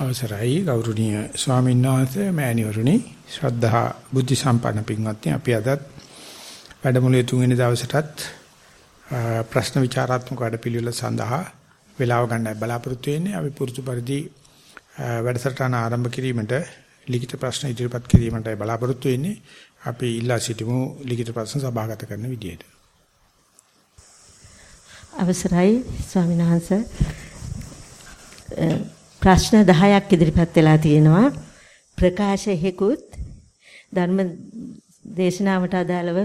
අවසරයි. ගෞරවනීය ස්වාමීන් වහන්සේ මෑණිවරුනි ශ්‍රද්ධා බුද්ධ සම්පන්න පින්වත්නි අපි අදත් වැඩමුළුවේ තුන්වෙනි දවසටත් ප්‍රශ්න විචාරාත්මක වැඩපිළිවෙල සඳහා වේලාව ගන්නයි බලාපොරොත්තු වෙන්නේ. අපි පුරුදු පරිදි වැඩසටහන ආරම්භ කිරීමට ලිඛිත ප්‍රශ්න ඉදිරිපත් කිරීමටයි බලාපොරොත්තු වෙන්නේ. අපි ඉල්ලා සිටිමු ලිඛිත ප්‍රශ්න සභාගත කරන විදියට. අවසරයි ස්වාමීන් වහන්සේ. ප්‍රශ්න 10ක් ඉදිරිපත් වෙලා තියෙනවා. ප්‍රකාශයෙකුත් ධර්ම දේශනාවට අදාළව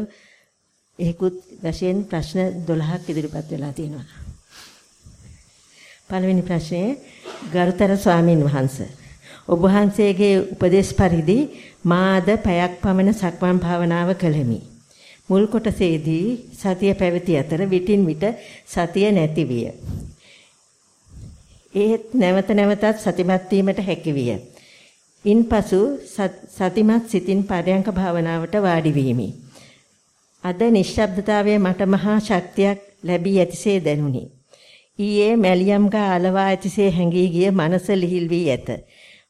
ඒකුත් වශයෙන් ප්‍රශ්න 12ක් ඉදිරිපත් වෙලා තියෙනවා. පළවෙනි ප්‍රශ්නේ ගරුතර ස්වාමින් වහන්සේ ඔබ වහන්සේගේ උපදේශ පරිදි මාද පැයක් පමණ සක්මන් භාවනාව කළෙමි. මුල් කොටසේදී සතිය පැවති අතර විටින් විට සතිය නැති විය. ඒත් නැවත නැවතත් සතිමත් වීමට හැකියිය. ඉන්පසු සතිමත් සිතින් පරයන්ක භාවනාවට වාඩි වීමි. අද නිශ්ශබ්දතාවයේ මට මහා ශක්තියක් ලැබී ඇතිසේ දැනුනි. ඊයේ මැලියම්ගා අලවා ඇතිසේ හැඟී ගිය මනස ලිහිල් වී ඇත.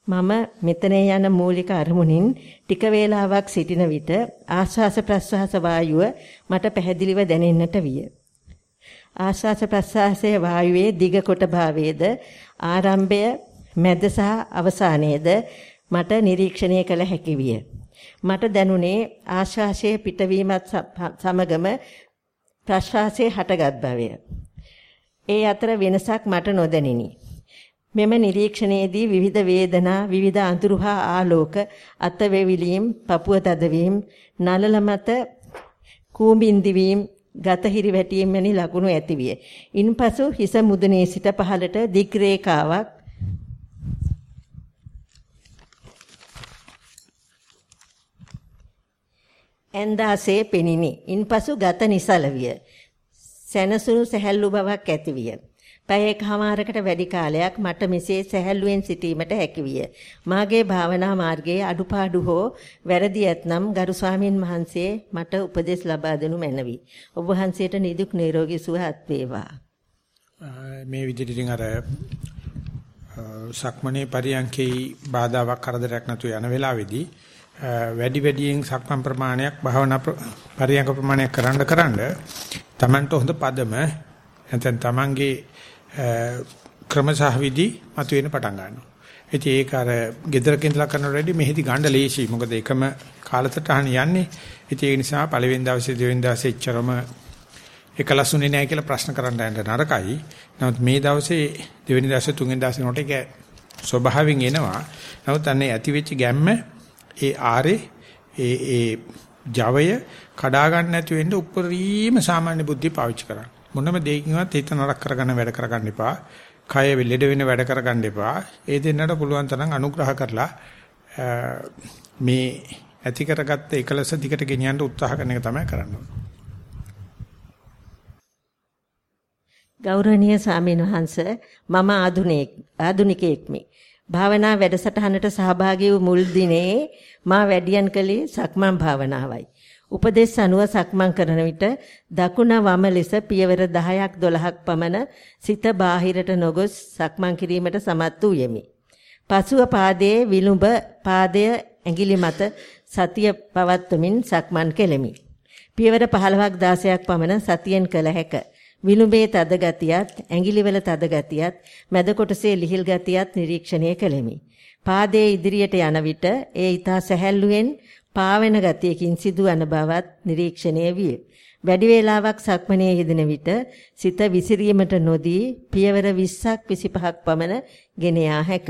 මම මෙතන යන මූලික අරමුණින් ටික වේලාවක් සිටින විට ආශ්වාස ප්‍රශ්වාස වායුව මට පැහැදිලිව දැනෙන්නට විය. ආශ්වාස ප්‍රශ්වාසයේ වායුවේ දිග කොට භාවයේද ආරම්භය මැද සහ අවසානයේද මට නිරීක්ෂණය කළ හැකි විය. මට දැනුනේ ආශ්වාසයේ පිටවීමත් සමගම ප්‍රශ්වාසයේ හටගත් බවය. ඒ අතර වෙනසක් මට නොදැනිනි. මෙම නිරීක්ෂණයේදී විවිධ වේදනා, විවිධ අඳුරු හා ආලෝක, අත වේවිලීම්, පපුව තදවීම, නලල මත කූඹින් දිවීම, ගත හිරි වැටීම් වැනි ලකුණු ඇතිවිය. ඉන්පසු හිස මුදුනේ සිට පහළට දිග් රේඛාවක් ඇන්දාසේ පෙනිනි. ඉන්පසු ගත නිසල විය. සැනසුණු සැහැල්ලු බවක් ඇතිවිය. පැය එකහමාරකට වැඩි කාලයක් මට මෙසේ සැහැල්ලුවෙන් සිටීමට හැකියිය. මාගේ භාවනා මාර්ගයේ අඩුපාඩු හෝ වැරදි ඇතනම් ගරු ස්වාමින් වහන්සේ මට උපදෙස් ලබා දෙනු මැනවි. ඔබ වහන්සේට නිදුක් නිරෝගී සුවපත් වේවා. මේ විදිහට අර සක්මණේ පරියන්කේ බාධාවක් කරදරයක් නැතුව යන වෙලාවේදී වැඩි වැඩියෙන් සක්මන් ප්‍රමාණයක් භාවනා පරියන්ක ප්‍රමාණයක් කරන්න කරන්න Tamanට හොඳ පදම නැත්නම් Tamanගේ ක්‍රමසහ විදි මතුවෙන්න පටන් ගන්නවා. ඉතින් ඒක අර gedara කින්දලා කරනකොට වැඩි මෙහෙදි ගන්න ලේසි. මොකද එකම කාලසටහන යන්නේ. ඉතින් ඒ නිසා පළවෙනි දවසේ දෙවෙනි දවසේ එච්චරම එකලසුනේ නැහැ කියලා ප්‍රශ්න කරන්න යන්න නරකයි. නමුත් මේ දවසේ දෙවෙනි දවසේ තුන්වෙනි දවසේ නෝට ඒක ස්වභාවයෙන් එනවා. නමුත් අන්නේ ඇති වෙච්ච ගැම්ම ඒ ආරේ ඒ ඒ ජවය කඩා ගන්න නැති වෙන්න උපරිම සාමාන්‍ය බුද්ධිය පාවිච්චි කරන්න. මොනම දෙයකින්වත් හිත නරක කරගන්න වැඩ කරගන්න එපා. කය ලෙඩ වෙන වැඩ කරගන්න එපා. ඒ දෙන්නට පුළුවන් තරම් අනුග්‍රහ කරලා මේ ඇති කරගත්ත එකලස දිකට ගෙනියන්න උත්සාහ කරන එක තමයි කරන්න ඕනේ. ගෞරවනීය ස්වාමීන් වහන්ස මම ආදුනික ආදුනිකෙක්මි. භාවනා වැඩසටහනට සහභාගී වූ මුල් දිනේ මා වැඩියන් කළේ සක්මන් භාවනාවයි. උපදේශ අනුව සක්මන් කරන විට දකුණ වම ලෙස පියවර 10ක් 12ක් පමණ සිත බාහිරට නොගොස් සක්මන් කිරීමට සමත් වූ යෙමි. පසුව පාදයේ විලුඹ පාදය ඇඟිලි මත සතිය පවත්වමින් සක්මන් කෙලෙමි. පියවර 15ක් 16ක් පමණ සතියෙන් කළ හැක. විලුඹේ තද ගතියත් ඇඟිලිවල තද ගතියත් මැද කොටසේ ලිහිල් ගතියත් නිරීක්ෂණය කෙලෙමි. පාදයේ ඉදිරියට යන විට ඒ ඊතා සැහැල්ලුවෙන් පාවෙන ගතියකින් සිදුවන බවත් නිරීක්ෂණය විය. වැඩි වේලාවක් සක්මනේ යෙදෙන විට සිත විසිරීමට නොදී පියවර 20ක් 25ක් පමණ ගෙන යා හැක.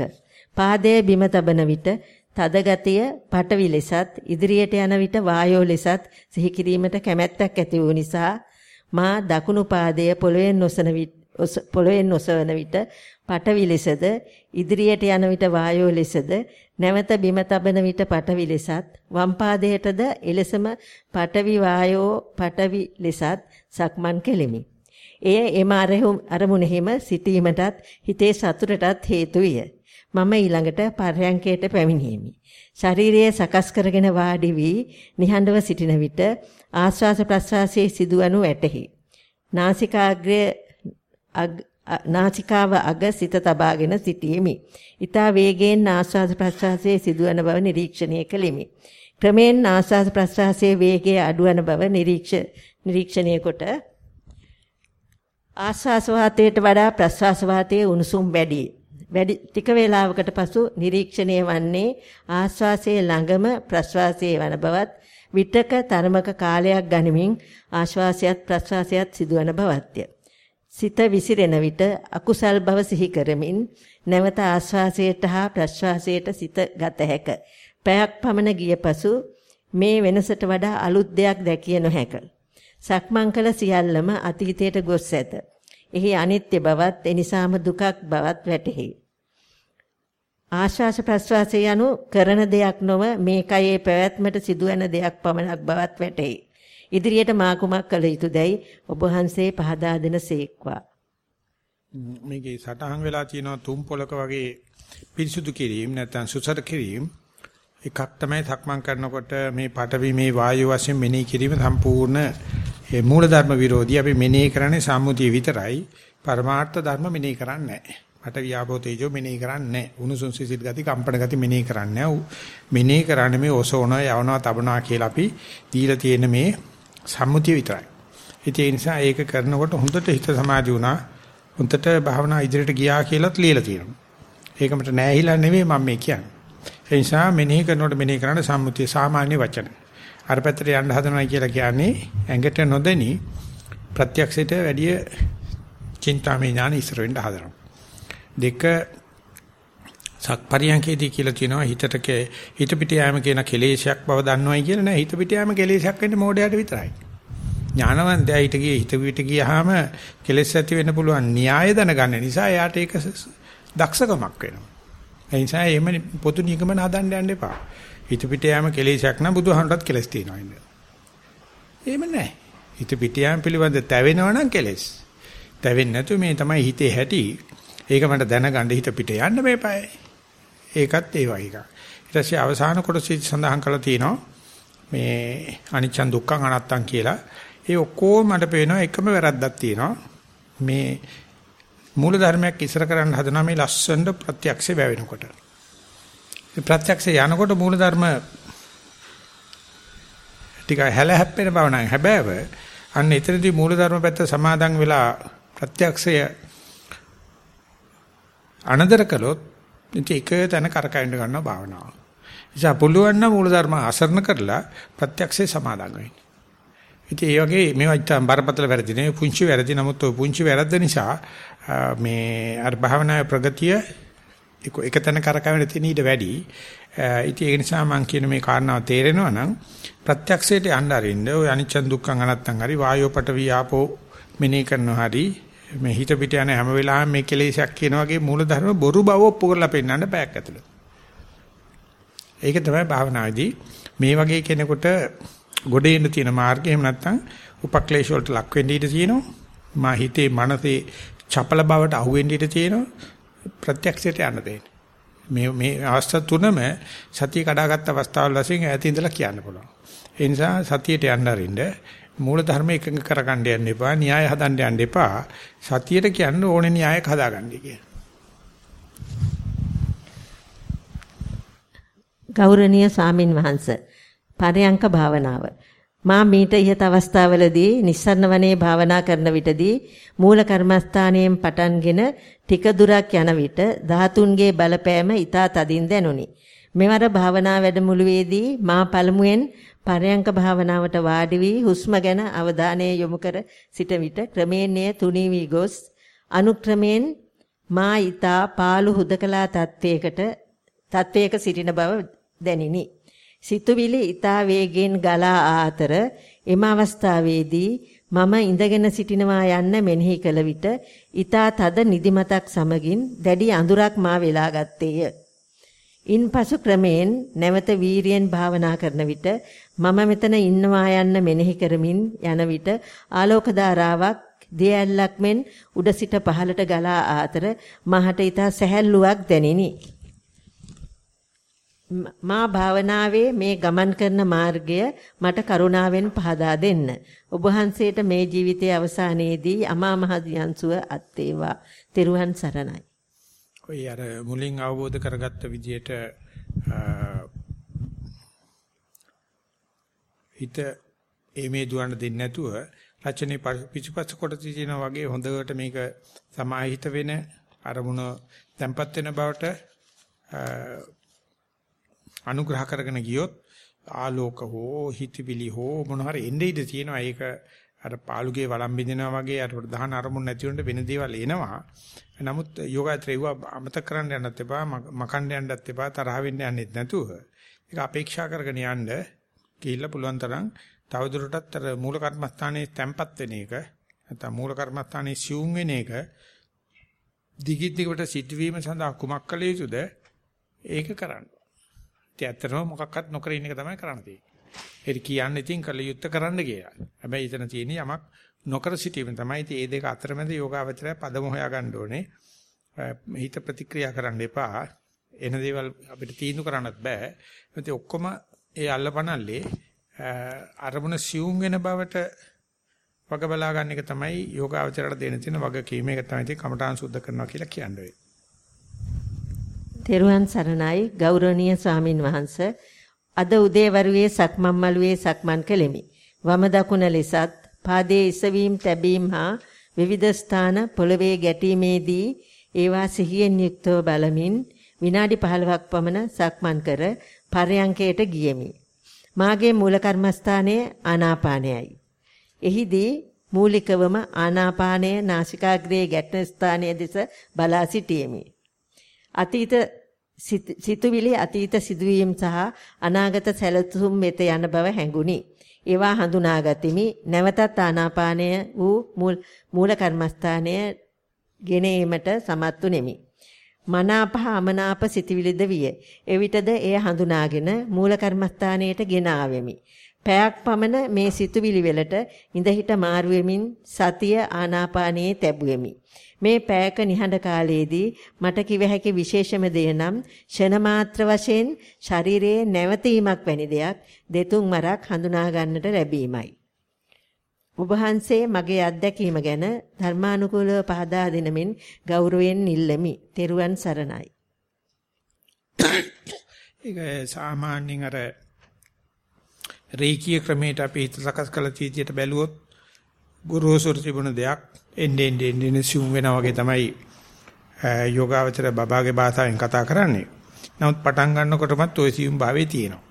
පාදයේ බිම තබන විට තද ගතිය පටවි ලෙසත් ඉදිරියට යන විට වායෝ ලෙසත් සිහි කිරීමට කැමැත්තක් ඇති වූ නිසා මා දකුණු පාදයේ පොළවෙන් නොසන විට පොළවෙන් නොසවන විට පටවි ලෙසද ඉදිරියට යන විට වායෝ ලෙසද නැවත බිම තබන විට පටවි ලෙසත් වම් පාදයටද එලෙසම පටවි වායෝ පටවි ලෙසත් සක්මන් කෙලිමි. එය එම අරමුණෙහිම සිටීමටත් හිතේ සතුටටත් හේතු විය. මම ඊළඟට පර්යංකයට පැමිණීමි. ශරීරයේ සකස් කරගෙන වාඩි වී නිහඬව සිටින විට ආශ්වාස ප්‍රශ්වාසයේ සිදුවනු ඇතෙහි. නාසිකාග්‍රය නාසිකාව අග සිත තබාගෙන සිටීමි. ඊතා වේගයෙන් ආස්වාද ප්‍රස්වාසයේ සිදුවන බව නිරීක්ෂණය කළෙමි. ක්‍රමෙන් ආස්වාද ප්‍රස්වාසයේ වේගය අඩුවන බව නිරීක්ෂණය කොට ආස්වාස වාතයට වඩා ප්‍රස්වාස වාතයේ උණුසුම් වැඩි. වැඩි ටික වේලාවකට පසු නිරීක්ෂණය වන්නේ ආස්වාසයේ ළඟම ප්‍රස්වාසයේ වන බවත් විතක තරමක කාලයක් ගනිමින් ආශ්වාසයත් ප්‍රශ්වාසයත් සිදුවන බවත්ය. සිත විසිරෙන විට අකුසල් බව සිහි කරමින් නැවත ආශ්වාසයට හා ප්‍රශ්වාසයට සිත ගත හැක. පැයක් පමණ ගිය පසු මේ වෙනසට වඩා අලුත් දෙයක් දැකිය නොහැක. සක්මන් කළ සියල්ලම අතීතයට ගොස් ඇත. එහි අනිත්‍ය බවත් එනිසාම දුකක් බවත් වැටහි. ආශ්වාස ප්‍රශ්වාසය යනු කරන දෙයක් නොව මේ කයේ පැවැත්මට සිදුවන දෙයක් පමණක් බවත් වැටහි. ඉදිරියට මා කුමක් කළ යුතුදයි ඔබ වහන්සේ පහදා දෙන සේක්වා. මේකේ සටහන් වෙලා තියෙනවා තුම් පොලක වගේ පිරිසුදු කිරීම නැත්නම් සුසර කිරීම එකක් තමයි සක්මන් කරනකොට මේ පටවි මේ වායු වශයෙන් මෙනෙහි කිරීම සම්පූර්ණ ඒ මූලධර්ම විරෝධී අපි මෙනෙහි කරන්නේ සම්මුතිය විතරයි පරමාර්ථ ධර්ම මෙනෙහි කරන්නේ නැහැ. පට වියාපෝ තේජෝ මෙනෙහි කරන්නේ නැහැ. උණුසුම් සිසිල් ගති කම්පන ගති මෙනෙහි කරන්නේ නැහැ. මෙනෙහි කරන්නේ මේ ඔසෝන යවනවා තබනවා කියලා අපි දීලා තියෙන මේ සම්මුතිය විතරයි. ඒ නිසා ඒක කරනකොට හොඳට හිත සමාධි වුණා. හොඳට භාවනා ඉදිරියට ගියා කියලාත් ලියලා තියෙනවා. ඒකමට නෑහිලා නෙවෙයි මම මේ කියන්නේ. ඒ නිසා මෙනෙහි කරනකොට මෙනෙහි කරන්න සම්මුතිය සාමාන්‍ය වචන. අර පැත්තට යන්න හදනවා කියලා කියන්නේ ඇඟට නොදෙනි ප්‍රත්‍යක්ෂයට වැඩිය චින්තාමය ඥාන ඉස්සර වෙන්න හදනවා. දෙක සක්පරියංකේදී කියලා කියනවා හිතට හිත පිට යෑම කියන කෙලේශයක් බව දන්නවයි කියලා නෑ හිත පිට යෑම කෙලේශයක් වෙන්නේ මොඩයට විතරයි. ඥානවන්තයා හිත ගියේ හිත පිට ගියාම කෙලෙස් ඇති වෙන්න පුළුවන් න්‍යාය දැනගන්න නිසා එයාට ඒක දක්ෂකමක් වෙනවා. ඒ නිසා එහෙම පොදු නිගමන හදන්න යන්න එපා. හිත පිට යෑම කෙලේශයක් නම් බුදුහාමරත් කෙලස් තියෙනවා ඉන්න. එහෙම නෑ. හිත පිට යෑම පිළිබඳ තැවෙනවා නම් කෙලස්. තැවෙන්නේ නැතු මේ තමයි හිතේ හැටි. ඒක මට දැනගන්න හිත පිට යන්න මේපයි. ඒකත් ඒ වගේ එකක්. ඊට පස්සේ අවසාන කොටසෙදි සඳහන් කරලා තියෙනවා මේ අනිච්චන් දුක්ඛං අනත්තං කියලා. ඒ ඔක්කොම මට පේනවා එකම වැරද්දක් තියෙනවා. මේ මූල ධර්මයක් ඉස්සර කරන්න හදනවා මේ ලස්සනට ප්‍රත්‍යක්ෂ වැවෙනකොට. මේ ප්‍රත්‍යක්ෂ යනකොට මූල ධර්ම ටික හැල හැප්පෙන බව නම් හැබෑව අන්න එතනදී මූල ධර්ම පැත්ත සමාදන් වෙලා ප්‍රත්‍යක්ෂය අනදර කළොත් ඉතින් එක තැන කරකැවෙන්න ගන්නවා භාවනාව. නිසා පුළුවන් නම් මූලධර්ම අසරණ කරලා ප්‍රත්‍යක්ෂේ සමාදන් වෙන්න. ඉතින් ඒ වගේ මේවා බරපතල වැරදි නෙවෙයි පුංචි වැරදි නමුත් ඔය පුංචි වැරද්ද නිසා මේ අර භාවනාවේ ප්‍රගතිය එක තැන කරකැවෙන්න තියෙන ඊට වැඩි. ඉතින් ඒ නිසා මම කියන මේ කාරණාව තේරෙනවා නම් ප්‍රත්‍යක්ෂයට යන්න අරින්න ඔය අනිච්ච දුක්ඛං අනත්තං හරි වායෝ පටවි ආපෝ මෙනේ කරනවා හරි මේ හිත පිට යන හැම වෙලාවෙම මේ කෙලෙසයක් කියන වගේ මූලධර්ම බොරු බව ඔප්පු කරලා පෙන්නන්න බෑක් ඇතුළේ. ඒක තමයි භාවනාවේදී මේ වගේ කෙනෙකුට ගොඩේන්න තියෙන මාර්ගය එහෙම නැත්නම් උපක්ලේශ වලට ලක් වෙන්න ඉඩ තියෙනවා. මා හිතේ මනසේ චපල බවට අහු වෙන්න ඉඩ තියෙනවා. ප්‍රත්‍යක්ෂයට යන්න දෙන්න. මේ මේ අවස්ථා තුනම සතිය කඩාගත් අවස්ථාවල් වශයෙන් ඈත ඉඳලා කියන්න පුළුවන්. ඒ නිසා සතියට යන්න අරින්න මූල ධර්ම එකඟ කරගන්න යන්න එපා, න්‍යාය හදන්න යන්න එපා. සතියට කියන්න ඕනේ න්‍යායක් හදාගන්න කියලා. ගෞරවනීය සාමින් වහන්ස පරයන්ක භාවනාව මා මීට ඉහත අවස්ථාවලදී නිස්සරණ වනේ භාවනා කරන විටදී මූල කර්මස්ථානයෙන් පටන්ගෙන ටික දුරක් යන විට ධාතුන්ගේ බලපෑම ඊතා තදින් දැනුනි. මෙවර භාවනා වැඩමුළුවේදී මා පළමුවෙන් පරයන්ක භාවනාවට වාඩි වී හුස්ම ගැන අවධානය යොමු කර සිට විට ක්‍රමයෙන් එය තුනී වී ගොස් අනුක්‍රමයෙන් මා ඊතා පාළු හුදකලා තත්වයකට තත්වයක සිටින බව දැනිනි. සිතුවිලි ඊතා වේගෙන් ගලා ආතර එම අවස්ථාවේදී මම ඉඳගෙන සිටිනවා යන්න මෙනෙහි කළ විට ඊතා තද නිදිමතක් සමගින් දැඩි අඳුරක් මා වෙලා ගත්තේය. ඉන්පසු ක්‍රමයෙන් නැවත වීරියෙන් භාවනා කරන විට මම මෙතන ඉන්නවා යන්න මෙනෙහි කරමින් යන විට ආලෝක ධාරාවක් දියැලක් මෙන් උඩ සිට පහළට ගලා ආතර මහට ඊට සැහැල්ලුවක් දැනිනි. මා භාවනාවේ මේ ගමන් කරන මාර්ගය මට කරුණාවෙන් පහදා දෙන්න. ඔබ වහන්සේට මේ ජීවිතයේ අවසානයේදී අමා මහ දියන්සුව අත් වේවා. තෙරුවන් සරණයි. ඔය අර මුලින් අවබෝධ කරගත්ත විදියට හිත එමේ දුවන්න දෙන්නේ නැතුව රචනයේ පිටුපස්ස කොට තියෙනා වගේ හොඳට මේක සමාහිත වෙන අරමුණ tempat වෙන බවට අනුග්‍රහ කරගෙන ගියොත් ආලෝක හෝ හිතවිලි හෝ මොන හරි එන්නේ ඉඳ තියෙනවා. ඒක අර පාළුගේ වළම් බින්දිනවා වගේ අර ප්‍රධාන අරමුණ නැති වුණට වෙන දේවල් එනවා නමුත් යෝගාත්‍රේව අමතක කරන්න යන්නත් එපා මකන්න යන්නත් එපා තරහ වෙන්න යන්නෙත් නැතුව ඒක අපේක්ෂා කරගෙන යන්න ගිහිල්ලා පුළුවන් තරම් තවදුරටත් අර මූල කර්මස්ථානයේ තැම්පත් වෙන එක නැත්නම් මූල කර්මස්ථානයේ සියුම් වෙන එක දිගින් දිගට සිටවීම සඳහා කුමක් කළ යුතුද ඒක කරන්න. ඉතින් ඇත්තටම මොකක්වත් නොකර ඉන්න එක තමයි කරන්න තියෙන්නේ. ඒක කියන්නේ ඉතින් කළ යුත්තේ කරන්න කියලා. හැබැයි එතන තියෙන යමක් නොකර සිටීම තමයි. ඉතින් මේ දෙක අතරමැද යෝගාවචරය පදම හොයා ගන්න ඕනේ. හිත ප්‍රතික්‍රියා කරන්න එපා. එන දේවල් අපිට තීන්දුව කරන්නත් බෑ. ඒත් ඔක්කොම ඒ අල්ලපනල්ලේ අරමුණ සියුම් වෙන බවට වග බලා ගන්න එක තමයි යෝගාවචරයට දෙන තියෙන වගකීම. ඒක තමයි ඉතින් කමඨාන් සුද්ධ කරනවා කියලා කියන්නේ. තෙරුවන් සරණයි ගෞරවනීය ස්වාමින් වහන්සේ අද උදේවරුේ සක්මන් මළුවේ සක්මන් කෙලිමි. වම දකුණ ලෙසත් පාදයේ ඉසවීම තැබීම හා විවිධ ස්ථාන පොළවේ ගැටීමේදී ඒවා සිහියෙන් යුක්තව බලමින් විනාඩි 15ක් පමණ සක්මන් කර පරයන්කයට ගියෙමි. මාගේ මූල කර්මස්ථානයේ ආනාපානයයි. එහිදී මූලිකවම ආනාපානය නාසිකාග්‍රයේ ගැටෙන ස්ථානයේ දෙස බලා සිටියෙමි. අතීත සිතුවිලි අතීත සිදුවීම් සහ අනාගත සැලසුම් වෙත යන බව හැඟුනි. ඒවා හඳුනාගතිමි. නැවතත් ආනාපානය වූ මූල කර්මස්ථානය ගෙනීමට සමත් වුනිමි. මනාපහ අමනාප සිතවිලිද විය. එවිටද එය හඳුනාගෙන මූල කර්මස්ථානයට ගෙන ආවෙමි. පැයක් පමණ මේ සිතුවිලි වලට ඉඳහිට මාරු වෙමින් සතිය ආනාපානයේ තැබුවෙමි. මේ පෑයක නිහඬ කාලයේදී මට කිව හැකි විශේෂම දේ නම් ෂණ මාත්‍ර වශයෙන් ශරීරයේ නැවතීමක් වැනි දෙයක් දෙතුන් වරක් හඳුනා ගන්නට ලැබීමයි. ඔබ වහන්සේ මගේ අත්දැකීම ගැන ධර්මානුකූලව පහදා දෙනමින් ගෞරවයෙන් ඉල්ලමි. තෙරුවන් සරණයි. ඒක සාමාන්‍යයෙන් අර රේකී ක්‍රමයට අපි හිත සකස් කළ තීතියට බැලුවොත් ගුරුසුර තිබුණ දෙයක් එන්නේ එන්නේ එන්නේ සිුම් වෙනා වගේ තමයි යෝගාවචර බබාගේ භාෂාවෙන් කතා කරන්නේ. නමුත් පටන් ගන්නකොටමත් ওই සිුම් භාවයේ තියෙනවා.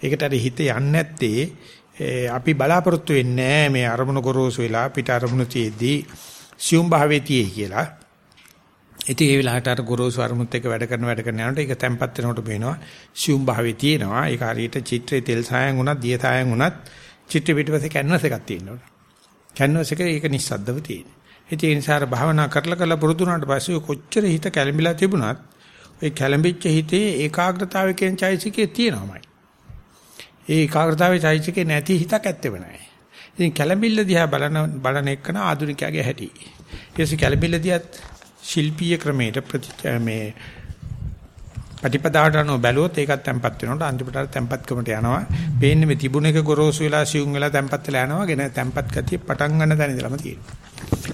ඒකට අර හිත යන්නේ නැත්තේ අපි බලාපොරොත්තු වෙන්නේ මේ අරමුණු ගොරෝසු වෙලා පිට අරමුණු තියේදී සිුම් භාවයේ තියේ කියලා. ඉතින් ඒ වෙලාවට අර ගොරෝසු අරමුණුත් එක්ක වැඩ කරන වැඩ කරන යනකොට ඒක තැම්පත් වෙනකොට පේනවා සිුම් භාවයේ තියෙනවා. ඒක හරියට චිත්‍රයේ තෙල් සායන් උනත් දිය සායන් උනත් චිත්‍ර පිටපස්සේ කැන්වස් එකක් තියෙනවා. කැන්වස් එකේ ඒක නිස්සද්දව තියෙනවා. ඒ නිසා භාවනා කරලා කරලා පුරුදු වුණාට පස්සේ කොච්චර හිත කැළඹිලා තිබුණත් ඒ කැළඹිච්ච හිතේ ඒකාග්‍රතාවය කියන චෛසිකේ තියෙනවාමයි. ඒ ඒකාග්‍රතාවයේ චෛසිකේ නැති හිතක් ඇත්තෙම නැහැ. ඉතින් කැළඹිල්ල දිහා බලන බලන එකන ආධුනිකයාගේ හැටි. ඊටසේ කැළඹිල්ල දිහත් ශිල්පීය ක්‍රමයට ප්‍රති මේ ප්‍රතිපදාවට අනුව බැලුවොත් ඒකත් තැම්පත් වෙනකොට අන්තිමට තැම්පත්කමට යනවා. පේන්නේ මේ තිබුණ එක ගොරෝසු වෙලා සියුම් වෙලා තැම්පත් වෙලා යනවා. ගෙන තැම්පත් ගතිය පටන් ගන්න තැන ඉඳලම තියෙනවා.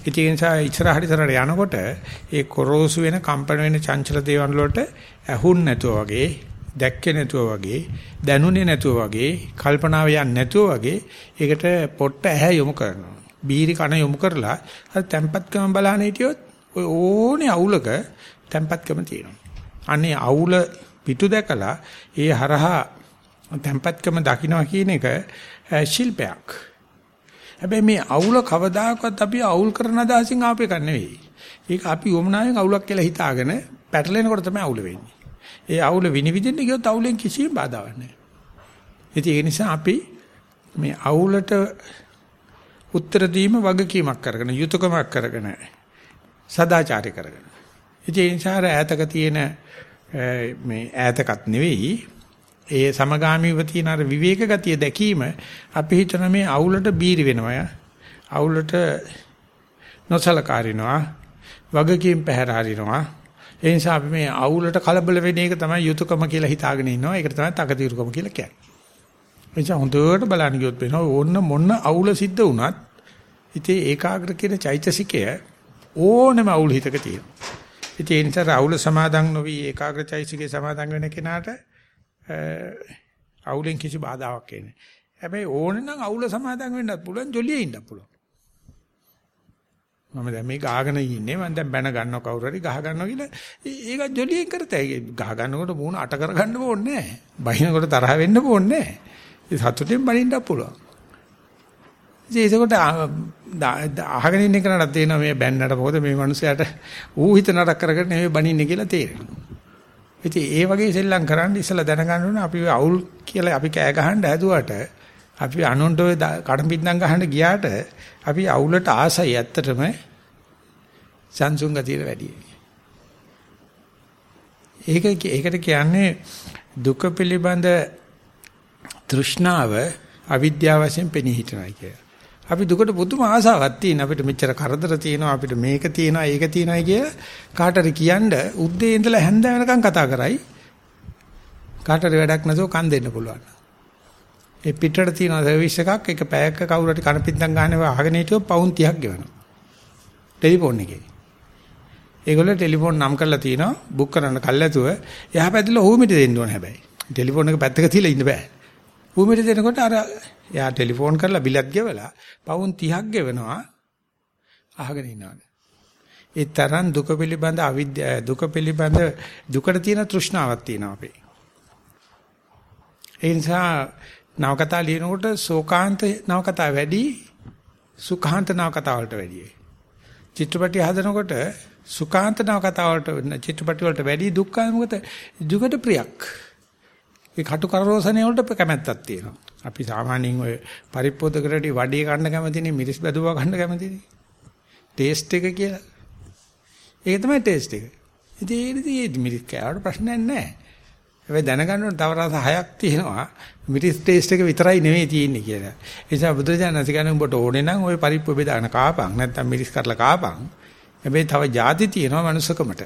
ඒ නිසා ඉස්සරහට ඉස්සරහට යනකොට ඒ ගොරෝසු වෙන කම්පන වෙන චංචල දේවල් වලට ඇහුන් නැතුව වගේ, දැක්කේ නැතුව වගේ, දැනුනේ නැතුව වගේ, කල්පනාව යන්නේ නැතුව වගේ ඒකට පොට්ට ඇහැ යොමු කරනවා. බීරි කන යොමු කරලා අර තැම්පත්කම බලහන් හිටියොත් ඔය ඕනේ අවුලක තැම්පත්කම තියෙනවා. අනේ අවුල පිටු දැකලා ඒ හරහා tempatකම දකින්නවා කියන එක ශිල්පයක්. හැබැයි මේ අවුල කවදාකවත් අපි අවුල් කරන අදහසින් ආපු එකක් නෙවෙයි. ඒක අපි වමනාවෙන් අවුලක් කියලා හිතාගෙන පැටලෙනකොට තමයි අවුල වෙන්නේ. ඒ අවුල විනිවිදින්න ගියොත් අවුලෙන් කිසිම බාධාවක් නැහැ. ඒ නිසා අපි මේ අවුලට උත්තර දීම වගකීමක් කරගෙන යුතුයකමක් කරගෙන සදාචාරය කරගෙන. ඒ නිසා ඈතක තියෙන මේ ඈතකත් නෙවෙයි ඒ සමගාමීව තියෙන අර විවේක ගතිය දැකීම අපි හිතන මේ අවුලට බීරි වෙනවා අවුලට නොසලකාරිනවා වගකීම් පැහැර හරිනවා ඒ නිසා අපි මේ අවුලට කලබල වෙන එක තමයි යුතුයකම කියලා හිතාගෙන ඉන්නවා. ඒකට තමයි තකතිරුකම කියලා කියන්නේ. ඒ නිසා හොඳට බලන්න ගියොත් වෙනවා ඕන්න මොන අවුල සිද්ධ වුණත් ඉතින් ඒකාග්‍ර කියන චෛතසිකය ඕනම අවුල් හිතක තියෙනවා. ඉතින් ඒ නිසා අවුල සමාදන් නොවි ඒකාග්‍ර චෛතසිකේ සමාදන් වෙන කෙනාට අවුලෙන් කිසි බාධාවක් එන්නේ. හැබැයි ඕනේ නම් අවුල සමාදන් වෙන්නත් පුළුවන් ජොලියේ ඉන්නත් පුළුවන්. මම දැන් මේ ගහගෙන ඉන්නේ මම දැන් බැන ගන්නව කවුරු හරි ගහ ගන්නවා කියලා ඒක ජොලියෙන් කරතයි ගහ ගන්නකොට මූණ අට කර ගන්න ඕනේ නැහැ. බහිනකොට තරහ වෙන්න ඕනේ නැහැ. ඒ සතුටෙන් බනින්නත් පුළුවන්. ඉතින් ඒකට අහගෙන ඉන්න කෙනාට තේරෙනවා මේ බැන්නට මොකද මේ මිනිහයාට ඌ හිත නරක කරගෙන නෙමෙයි බනින්නේ කියලා තේරෙනවා. ඉතින් ඒ වගේ සෙල්ලම් කරන්න ඉස්සලා දැනගන්න ඕනේ අපි අවුල් කියලා අපි කෑ ගහන්න හැදුවට අපි අනුන්ට ඔය කඩපින්දම් ගහන්න ගියාට අපි අවුලට ආසයි ඇත්තටම සංසුන් ගතිය වැඩි. ඒක ඒකට කියන්නේ දුක පිළිබඳ තෘෂ්ණාව අවිද්‍යාව වශයෙන් පෙනී හිටනවා කියලා. අපි දුකට පුදුම ආසාවක් තියෙන අපිට මෙච්චර කරදර තියෙනවා අපිට මේක තියෙනවා ඒක තියෙනවා කිය කාටරි කියන්න උද්දී ඉඳලා හැන්ද වෙනකන් කතා කරයි කාටරි වැඩක් නැතුව කන් දෙන්න පුළුවන්. ඒ පිටරට තියෙන සර්විස් එකක් එක පැයක කවුරු හරි කනපින්දම් ගන්නව අහගෙන හිටියොත් පවුන් 30ක් ගෙවනවා. ටෙලිෆෝන් එකේ. ඒගොල්ලෝ ටෙලිෆෝන් නම් කරලා තිනවා බුක් කරන්න කල්ැතුව එහා පැත්තට ඔහුමිට දෙන්න ඕන හැබැයි. ටෙලිෆෝන් එක පැත්තක තියලා ඉන්න බෑ. ඔහුමිට දෙනකොට අර එයා ටෙලිෆෝන් කරලා බිලක් ගෙවලා පවුන් 30ක් ගෙවනවා අහගෙන ඉන්නවද. ඒ තරම් දුක පිළිබඳ අවිද්‍යාව දුක පිළිබඳ දුකට තියෙන තෘෂ්ණාවක් තියෙනවා අපේ. ඒ නිසා නවකතා ලියනකොට ශෝකාන්ත නවකතා වැඩි සුඛාන්ත නවකතා වලට වැඩි. චිත්‍රපටි හදනකොට සුඛාන්ත නවකතා වලට චිත්‍රපටි වලට වැඩි දුක්ඛ මොකද දුකට ප්‍රියක්. ඒ කටු කරෝසනේ වලට කැමැත්තක් තියෙනවා. අපි සාමාන්‍යයෙන් ඔය පරිප්පෝතකරටි වඩේ කන්න කැමතිනේ මිරිස් බදුවා කන්න කැමතිනේ. ටේස්ට් එක කියලා. ඒක තමයි ටේස්ට් එක. ඉතින් ඒකදී මිරිස් කෑවට ප්‍රශ්නයක් නැහැ. හැබැයි දැනගන්න ඕන තව රස හයක් තියෙනවා. මිරිස් ටේස්ට් එක විතරයි නෙමෙයි තියෙන්නේ කියලා. ඒ නිසා බුදුරජාණන් කියන්නේ උඹට ඕනේ නම් ওই පරිප්පු බෙදාන කාපන් නැත්නම් මිරිස් කරලා කාපන්. හැබැයි තව ಜಾති තියෙනවා මනුස්සකමට.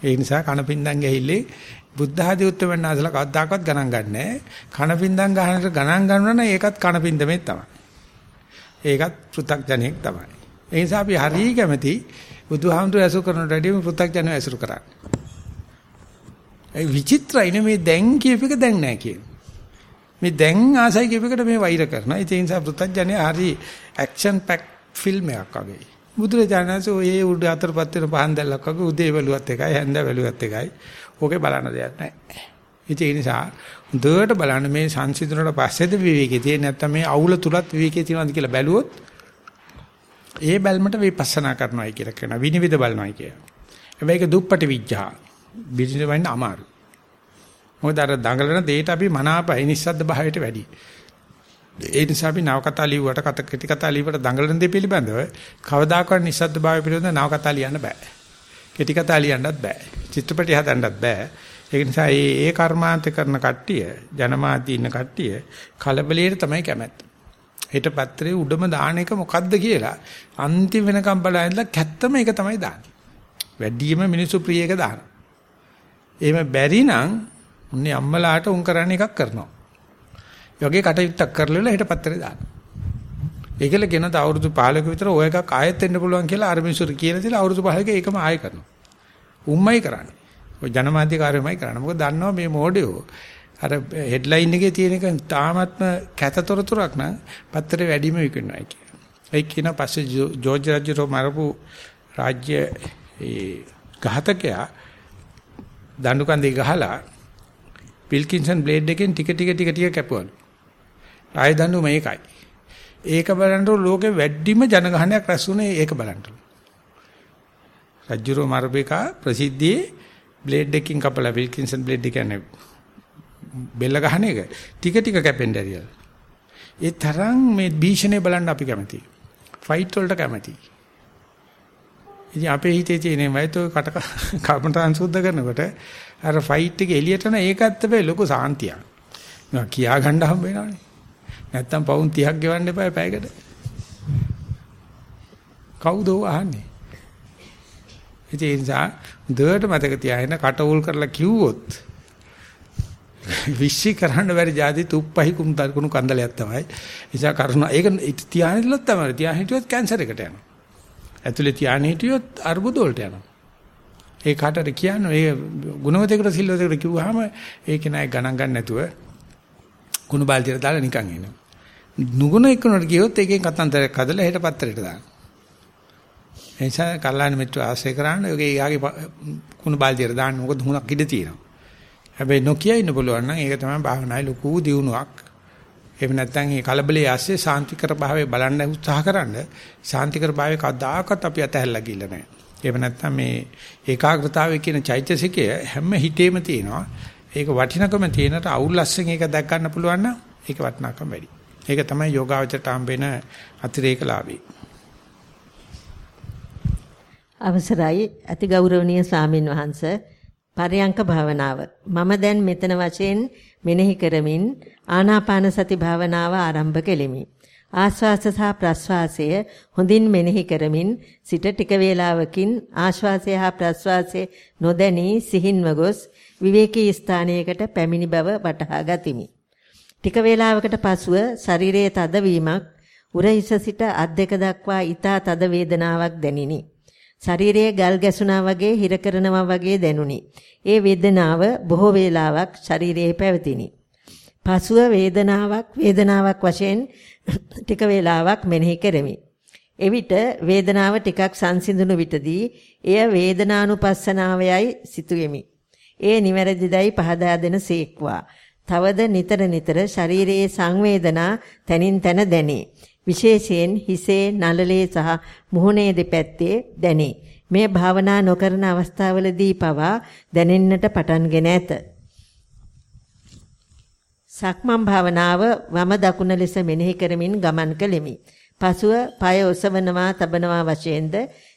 ඒ නිසා කනපින්දන් ගහිල්ලේ බුද්ධ ආදී උත්තරවන්න අසලා කවදාකවත් ගණන් ගන්නෑ. කනපින්දන් ගහනට ගණන් ගන්නවා නම් ඒකත් කනපින්දමේ තමයි. ඒකත් පෘ탁ජනෙක් තමයි. ඒ නිසා අපි හරිය කැමති බුදුහාමුදුර ඇසුරු කරන රැඩියම පෘ탁ජනව ඇසුරු කරන්නේ. ඒ විචිත්‍රයිනේ මේ දැන් කියප එක දැන් නැහැ කියන. මේ දැන් ආසයි කියප එකට මේ වෛර කරනවා. ඒ නිසා පෘථජ්ජනේ හරි ඇක්ෂන් පැක් ෆිල්ම් එකක් වගේ. බුදුරජාණන්සේ ඔය උඩ අතරපත් වෙන පහන් දැල්ලක් වගේ උදේ බැලුවත් එකයි හැන්ද බැලුවත් එකයි. ඕකේ බලන්න දෙයක් නැහැ. ඉතින් ඒ නිසා හොඳට බලන්න මේ සංසිඳුනට පස්සේද විවේකේ තියෙන්නේ නැත්නම් මේ අවුල තුලත් විවේකේ තියෙනවද කියලා බැලුවොත් ඒ බැල්මට විපස්සනා කරනවායි කියලා කියනවා. විනිවිද බලනවායි කියනවා. හැබැයි ඒක දුප්පටි විඥා. බිරිඳ වෙන්න අමාරු. මොකද අර දඟලන දෙයට අපි මනාපයි නිස්සද්ද භාවයට වැඩි. ඒ නිසා අපි නවකතා ලිව්වට කත කෙටි කතා ලිව්වට දඟලන දේ පිළිබඳව කවදාකවත් නිස්සද්ද භාවය පිළිබඳව නවකතා ලියන්න බෑ. කෙටි කතා ලියන්නත් බෑ. චිත්‍රපටි හදන්නත් බෑ. ඒ නිසා මේ ඒ කර්මාන්ත කරන කට්ටිය ජනමාධ්‍ය ඉන්න කට්ටිය කලබලයට තමයි කැමැත්ත. හෙට පත්‍රයේ උඩම දාන එක මොකද්ද කියලා අන්තිම වෙනකම් බලලා කැත්තම ඒක තමයි දාන්නේ. වැඩිම මිනිසු ප්‍රිය එක දානවා. එහෙම බැරි නම් උන්නේ අම්මලාට උන් කරන්න එකක් කරනවා. ඒ වගේ කටයුත්තක් කරලා හෙට පත්‍රේ දාන්න. ඒකල කියන ත අවුරුදු 15ක විතර ඔය එකක් ආයෙත් එන්න පුළුවන් කියලා අර මිනිස්සුන්ට කියලා දීලා අවුරුදු 5ක ඒකම ආයෙ කරනවා. උම්මයි කරන්නේ. ඔය ජනමාධ්‍ය කාර්යමයි කරන්නේ. මොකද දන්නවා මේ මොඩියෝ අර හෙඩ්ලයින් එකේ තියෙන එක තාමත්ම කැතතොරතුරක් නම් පත්‍රේ වැඩිම විකුණනවා කියලා. ඒ කියන පස්සේ ජෝර්ජ් රජුරෝ මරපු රාජ්‍ය ඒ ඝාතකයා දඬු කන්දේ ගහලා විල්කින්සන් බ්ලේඩ් එකෙන් ටික ටික ටික ටික කැපුවලු. ආය දඬු මේකයි. ඒක බලනකොට ලෝකේ වැඩිම ජනගහනයක් රැස්ුනේ ඒක බලනකොට. රජ්ජුරෝ මරබේකා ප්‍රසිද්ධියේ බ්ලේඩ් එකකින් කපලා විල්කින්සන් බ්ලේඩ් එක කියන්නේ බෙල්ල ගහන එක ටික ටික කැපෙන්න ඇරියල්. ඒ තරම් මේ භීෂණය බලන්න අපි කැමතියි. ෆයිට් වලට කැමතියි. ඉතින් අපේ හිතේ තියෙන වයිතෝ කට කර්මතාන් සුද්ධ කරනකොට අර ෆයිට් එක එළියට යන ඒකත් වෙයි ලොකු සාන්තියක්. මම කියා ගන්න හම්බ වෙනවනේ. නැත්තම් පවුන් 30ක් ගෙවන්න එපා පැයකට. කවුද අහන්නේ? ඒ නිසා දෙවට මතක තියාගෙන කට උල් කරලා කිව්වොත් විශ්සි කරන්න බැරි જાති තුප්පහි කුණු කන්දලයක් තමයි. නිසා කරුණ ඒක තියාගෙන ඉන්නත් තමයි. තියා හිටියොත් කැන්සර් එකට යනවා. ඇතුලේ තියාගෙන හිටියොත් අර්බුද වලට යනවා. ඒ කාටද කියන්නේ ඒ ගුණවතෙකුට සිල්වතෙකුට කිව්වහම ඒක නෑ ගණන් ගන්න නැතුව කුණු බාල්දියට දාලා නිකන් එනවා. නුගුණ එක්කනට ගියොත් ඒකෙන් කතන්දරයක් හදලා හෙට පත්තරයට දානවා. ඒ නිසා කල්ලාන මිත්‍ර ආශ්‍රය කරන්න ඔගේ යාගේ කුණු බාල්දියට දාන්න මොකද හුණක් ඉඳ තියෙනවා. හැබැයි නොකිය ඉන්න පුළුවන් නම් ඒක තමයි භාවනාවේ ලොකු දියුණුවක්. එහෙම නැත්නම් මේ කලබලයේ ඇස්සේ සාන්තිකර භාවය බලන්න උත්සාහ කරන්න සාන්තිකර භාවය කවදාකවත් අපි අතහැරලා ගිල්ල නැහැ. එහෙම නැත්නම් මේ ඒකාග්‍රතාවය කියන චෛතසිකය හැම හිතේම තියෙනවා. ඒක වටිනකම තියෙනට අවුල් ලස්සෙන් ඒක දැක් ගන්න පුළුවන් නම් ඒක වටිනාකම වැඩි. ඒක තමයි යෝගාවචරයට හම්බෙන අතිරේක ලාභය. අවසරයි අතිගෞරවනීය සාමින් වහන්සේ පරයන්ක භාවනාව මම දැන් මෙතන වශයෙන් මෙනෙහි කරමින් ආනාපාන සති භාවනාව ආරම්භ කෙලිමි. ආශ්වාස සහ ප්‍රශ්වාසය හොඳින් මෙනෙහි කරමින් සිට ටික වේලාවකින් ආශ්වාසය හා ප්‍රශ්වාසය නොදැනී සිහින්ව ගොස් විවේකී ස්ථානයකට පැමිණි බව වටහා ගතිමි. ටික වේලාවකට පසුව ශරීරයේ තදවීමක් උරහිස සිට අත් දෙක දක්වා ඊතා තද වේදනාවක් දැනිනි. ශරීරයේ ගල් ගැසුණා වගේ හිර කරනවා වගේ දැනුනි. ඒ වේදනාව බොහෝ වේලාවක් ශරීරයේ පැවතිනි. පසුව වේදනාවක් වේදනාවක් වශයෙන් ටික වේලාවක් මෙනෙහි කෙරෙමි. එවිට වේදනාව ටිකක් සංසිඳුණු විටදී එය වේදනානුපස්සනාවයයි සිතුවෙමි. ඒ නිවැරදිදයි පහදා දෙන සේක්වා. තවද නිතර නිතර ශරීරයේ සංවේදනා තනින් තන දැනේ. විශේෂයෙන් හිසේ නළලේ සහ මුහුණේ දෙපැත්තේ දැනේ. මේ භාවනා නොකරන අවස්ථාවලදී පවා දැනෙන්නට පටන්ගෙන ඇත. සක්මන් භාවනාව වම දකුණ ලෙස මෙනෙහි කරමින් ගමන් කළෙමි. පසුව পায় ඔසවනවා තබනවා වශයෙන්ද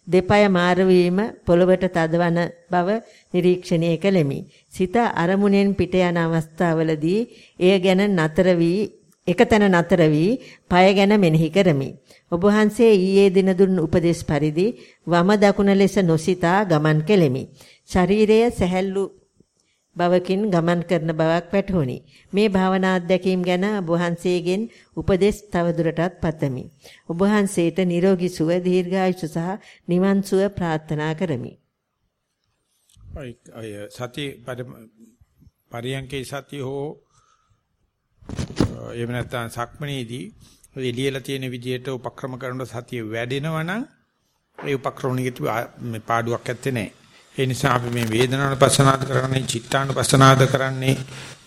දෙපය මාරවීම පොළවට තදවන බව නිරීක්ෂණය කළෙමි. සිත අරමුණෙන් පිට යන අවස්ථාවලදී එය ගැන නතර වී එකතැන නතර වී পায় ගැන මෙනෙහි කරමි. ඔබ වහන්සේ ඊයේ දින දුන් උපදේශ පරිදි වම දකුණ ලෙස නොසිතා ගමන් කෙලෙමි. ශරීරය සැහැල්ලු බවකින් ගමන් කරන බවක් වැටහුණි. මේ භාවනා අධ්‍යක්ීම් ගැන ඔබ වහන්සේගෙන් උපදෙස් තවදුරටත් පතමි. ඔබ වහන්සේට නිරෝගී සුව දීර්ඝායුෂ සහ නිවන් සුව ප්‍රාර්ථනා කරමි. අය සති පරියන්කේ සති හෝ එහෙම නැත්නම් සක්මනේදී එළියලා තියෙන විදියට උපක්‍රම කරන සතිය වැඩෙනවා නම් ඒ උපක්‍රමණික මේ පාඩුවක් ඇත්තේ නැහැ. ඒ නිසා අපි මේ වේදනානුපස්සනාද කරන්නේ චිත්තානුපස්සනාද කරන්නේ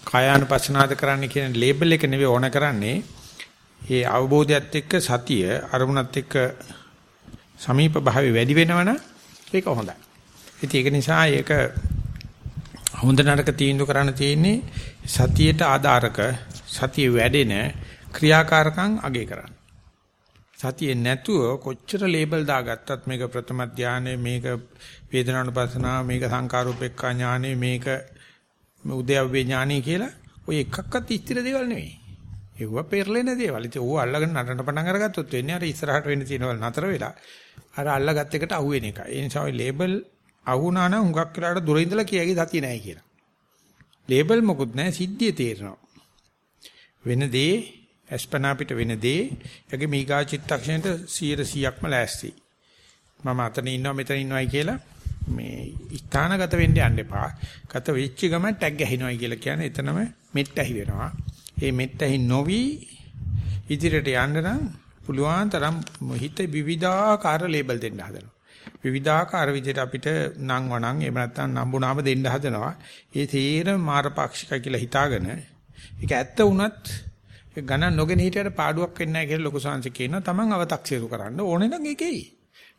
කායානුපස්සනාද කරන්නේ කියන ලේබල් එක නෙවෙයි ඕන කරන්නේ. ඒ අවබෝධයත් එක්ක සතිය අරමුණත් එක්ක සමීප භාවය වැඩි වෙනවනම් ඒක හොඳයි. ඉතින් ඒක නිසා ඒක හොඳ නරක තීන්දුව කරන්න තියෙන්නේ සතියට ආධාරක සතිය වැඩෙන ක්‍රියාකාරකම් අගය කරන්න. සතියේ නැතුව කොච්චර ලේබල් දාගත්තත් මේක ප්‍රථම ධානය මේක වේදනානුපස්සනාව මේක සංකාරූපේක්ඛා ඥානෙ මේක උද්‍යව්‍ය ඥානෙ කියලා ඔය එකක්වත් ස්ථිර දේවල් නෙවෙයි. ඒව පෙරලෙන දේවල්. ඉතින් ඕව අල්ලගෙන නටන පටන් අරගත්තොත් වෙන්නේ අර ඉස්සරහට වෙන්න තියෙනවල් නතර වෙලා අර අල්ලගත් එකට අහු වෙන එක. ඒ නිසා ඔය ලේබල් අහුණා නම් හුඟක් වෙලාට දුර ඉඳලා කියයි සතිය නැහැ කියලා. ලේබල් මොකුත් නැහැ සිද්ධිය තේරෙනවා. වෙන දේ අස්පනා පිට වෙන දේ යගේ මීගා චිත්තක්ෂණයට 100%ක්ම ලෑස්ති. මම අතන ඉන්නවා මෙතන ඉන්නවයි කියලා මේ ස්ථානගත වෙන්න යන්න එපා. ගත වෙච්ච ගමන් ටැග් ගහිනවයි කියලා කියන්නේ එතනම මෙත් ඇහි වෙනවා. ඒ මෙත් ඇහි නොවි ඉදිරියට යන්න නම් පුළුවන් තරම් හිත විවිධාකාර ලේබල් දෙන්න හදනවා. විවිධාකාර විදිහට අපිට නම් වණන් එහෙම නැත්නම් නම්බුනාම දෙන්න හදනවා. ඒ තේරම මාරපාක්ෂිකයි කියලා හිතාගෙන ඒක ඇත්ත වුණත් ගණන් නොගෙන හිටියට පාඩුවක් වෙන්නේ නැහැ කියලා ලොකු සංසි කියනවා. Taman අව탁සිරු කරන්න ඕනේ නම් ඒකෙයි.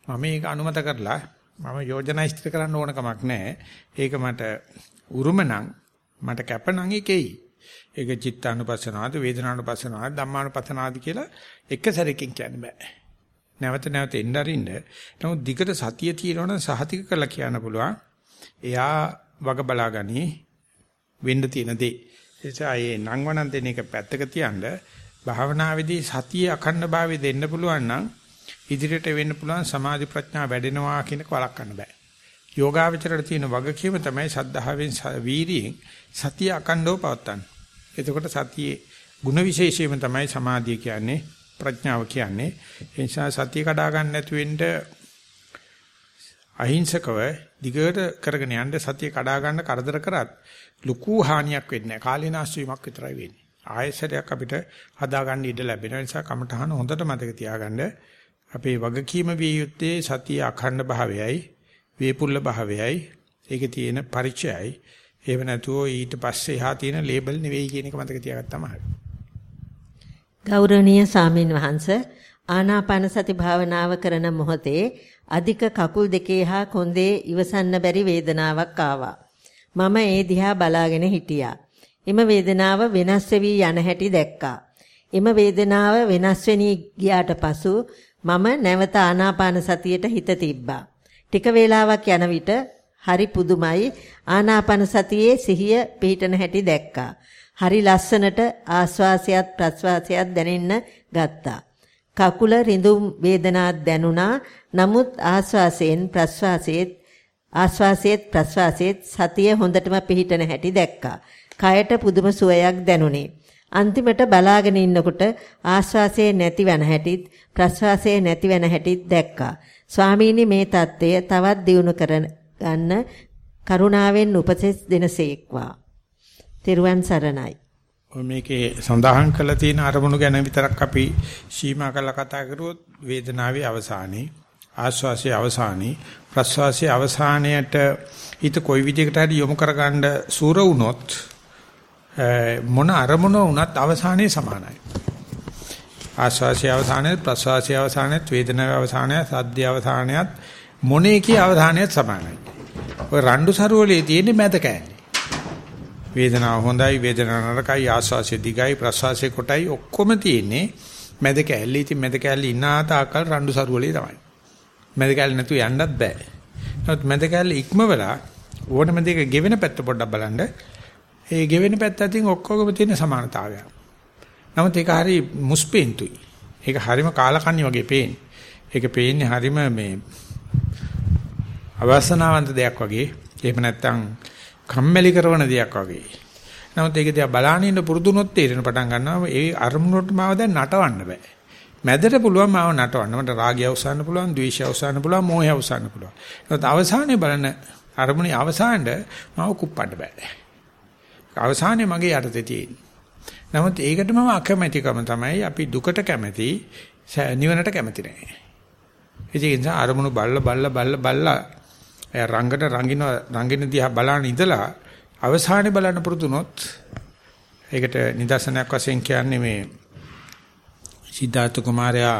මම මේක අනුමත කරලා මම යෝජනා ඉදිරි කරන්න ඕන කමක් නැහැ. ඒක මට උරුම නම් මට කැප නම් ඒකෙයි. ඒක චිත්තානුපස්සනාද වේදනානුපස්සනාද ධම්මානුපස්සනාද කියලා එක සැරකින් කියන්න බෑ. නැවත නැවත එන්න අරින්න. නමුත් දිගට සතිය තියෙනවනම් සහතික කරලා කියන්න පුළුවන්. එයා වග බලාගනි වෙන්න තියෙන දේ. එසා ඒ නංවනන් දෙන එක පැත්තක තියන්න භාවනාවේදී සතිය අඛණ්ඩභාවය දෙන්න පුළුවන් නම් ඉදිරියට වෙන්න පුළුවන් සමාධි ප්‍රඥා වැඩෙනවා කියන එක වළක්වන්න බෑ. යෝගාවචරයට තියෙන වගකීම තමයි සද්ධාවෙන් වීරියෙන් සතිය අකණ්ඩව පවත්තන්න. එතකොට සතියේ ಗುಣ විශේෂයම තමයි සමාධිය කියන්නේ ප්‍රඥාව කියන්නේ. ඒ නිසා සතිය කඩා ගන්න නැතු වෙන්න අහිංසකව දිගට කරගෙන යන්න සතිය කඩා ගන්න කරදර කරත් ලুকু හානියක් වෙන්නේ නැහැ. කාලීනාස් වීමක් විතරයි වෙන්නේ. ආයසරයක් අපිට හදාගන්න ඉඩ ලැබෙන නිසා කමඨහන හොඳට මතක තියාගන්න අපේ වගකීම විය යුත්තේ සතිය අඛණ්ඩ භාවයයි වේපුල්ල භාවයයි ඒකේ තියෙන පරිචයයි ඒව නැතුව ඊට පස්සේ එහා තියෙන ලේබල් නෙවෙයි කියන එක මතක තියාගත්තාම හරි. ගෞරවනීය සාමින් වහන්ස ආනාපාන සති භාවනාව කරන මොහොතේ අධික කකුල් දෙකේ හා කොන්දේ ඉවසන්න බැරි වේදනාවක් ආවා. මම ඒ දිහා බලාගෙන හිටියා. එම වේදනාව වෙනස් වෙවි යන හැටි දැක්කා. එම වේදනාව වෙනස් වෙනී ගියාට පසු මම නැවත ආනාපාන සතියට හිත තිබ්බා. ටික වේලාවක් යන විට හරි පුදුමයි ආනාපාන සතියේ සිහිය පිහිටන හැටි දැක්කා. හරි ලස්සනට ආස්වාසයත් ප්‍රස්වාසයත් දැනෙන්න ගත්තා. කකුල රිඳුම් වේදනාවක් දැනුණා. නමුත් ආස්වාසයෙන් ප්‍රස්වාසයේත් ආස්වාසයේත් ප්‍රස්වාසයේත් සතිය හොඳටම පිහිටන හැටි දැක්කා. කයට පුදුම සුවයක් දැනුනේ. අන්තිමට බලාගෙන ඉන්නකොට ආශ්වාසයේ නැතිවන හැටිත් ප්‍රශ්වාසයේ නැතිවන හැටිත් දැක්කා. ස්වාමීනි මේ தත්ත්වය තවත් දියුණු කරගන්න කරුණාවෙන් උපදෙස් දෙනසේක්වා. තෙරුවන් සරණයි. මේකේ සඳහන් කළ තියෙන අරමුණු ගැන විතරක් අපි සීමා කරලා කතා කරුවොත් වේදනාවේ අවසානයේ ආශ්වාසයේ අවසානයේ ප්‍රශ්වාසයේ අවසානයට හිත කොයි විදිහකට හරි යොමු කරගන්න සූර වුණොත් මොන අරමුණ වුණත් අවසානයේ සමානයි. ආශ්වාසයේ අවසානයේ ප්‍රශ්වාසයේ අවසානයේ වේදනාවේ අවසානයේ සද්දේ අවසානයත් මොනේකේ අවසානයත් සමානයි. ඔය රණ්ඩු සරුවලේ තියෙන්නේ මැද කෑන්නේ. වේදනාව හොඳයි වේදනාව නරකයි ආශ්වාසය දිගයි ප්‍රශ්වාසය කොටයි ඔක්කොම තියෙන්නේ මැද කැල්ලේ ඉතින් මැද කැල්ලේ ඉන්න ආතාකල් රණ්ඩු සරුවලේ තමයි. මැද කැල්ල නැතුව යන්නත් බෑ. නමුත් මැද කැල්ල ඉක්මවලා ඕනම දෙයක ගෙවෙන පැත්ත පොඩ්ඩක් බලන්න. ඒ ගෙවෙන පැත්ත අතින් ඔක්කොගම තියෙන සමානතාවය. නමුත් ඒක හරි මුස්පෙන්තුයි. ඒක හරිම කාලකන්ණි වගේ පේන්නේ. ඒක පේන්නේ හරිම මේ අවසනාවන්ත දෙයක් වගේ. එහෙම නැත්නම් කම්මැලි කරන දෙයක් වගේ. නමුත් ඒක දිහා බලාගෙන ඉන්න පුරුදුනොත් තේරෙන පටන් ගන්නවා ඒ අරමුණට මාව දැන් නටවන්න බෑ. මැදට පුළුවන් මාව නටවන්න. මට රාගය අවසන්න පුළුවන්, ද්වේෂය අවසන්න පුළුවන්, මෝහය අවසන්න පුළුවන්. නමුත් අවසානයේ බලන අරමුණේ අවසානට මාව කුප්පන්න බෑ. අවසානයේ මගේ යටතේ තියෙන්නේ. නමුත් ඒකට මම අකමැතිකම තමයි අපි දුකට කැමැති, නිවනට කැමැති නැහැ. ඒ නිසා අරමුණු බල්ල බල්ල බල්ල බල්ලා රංගන රංගින රංගින දිහා බලන ඉඳලා අවසානයේ බලන්න පුරුදුනොත් ඒකට නිදර්ශනයක් වශයෙන් කියන්නේ මේ සිද්ධාර්ථ කුමාරයා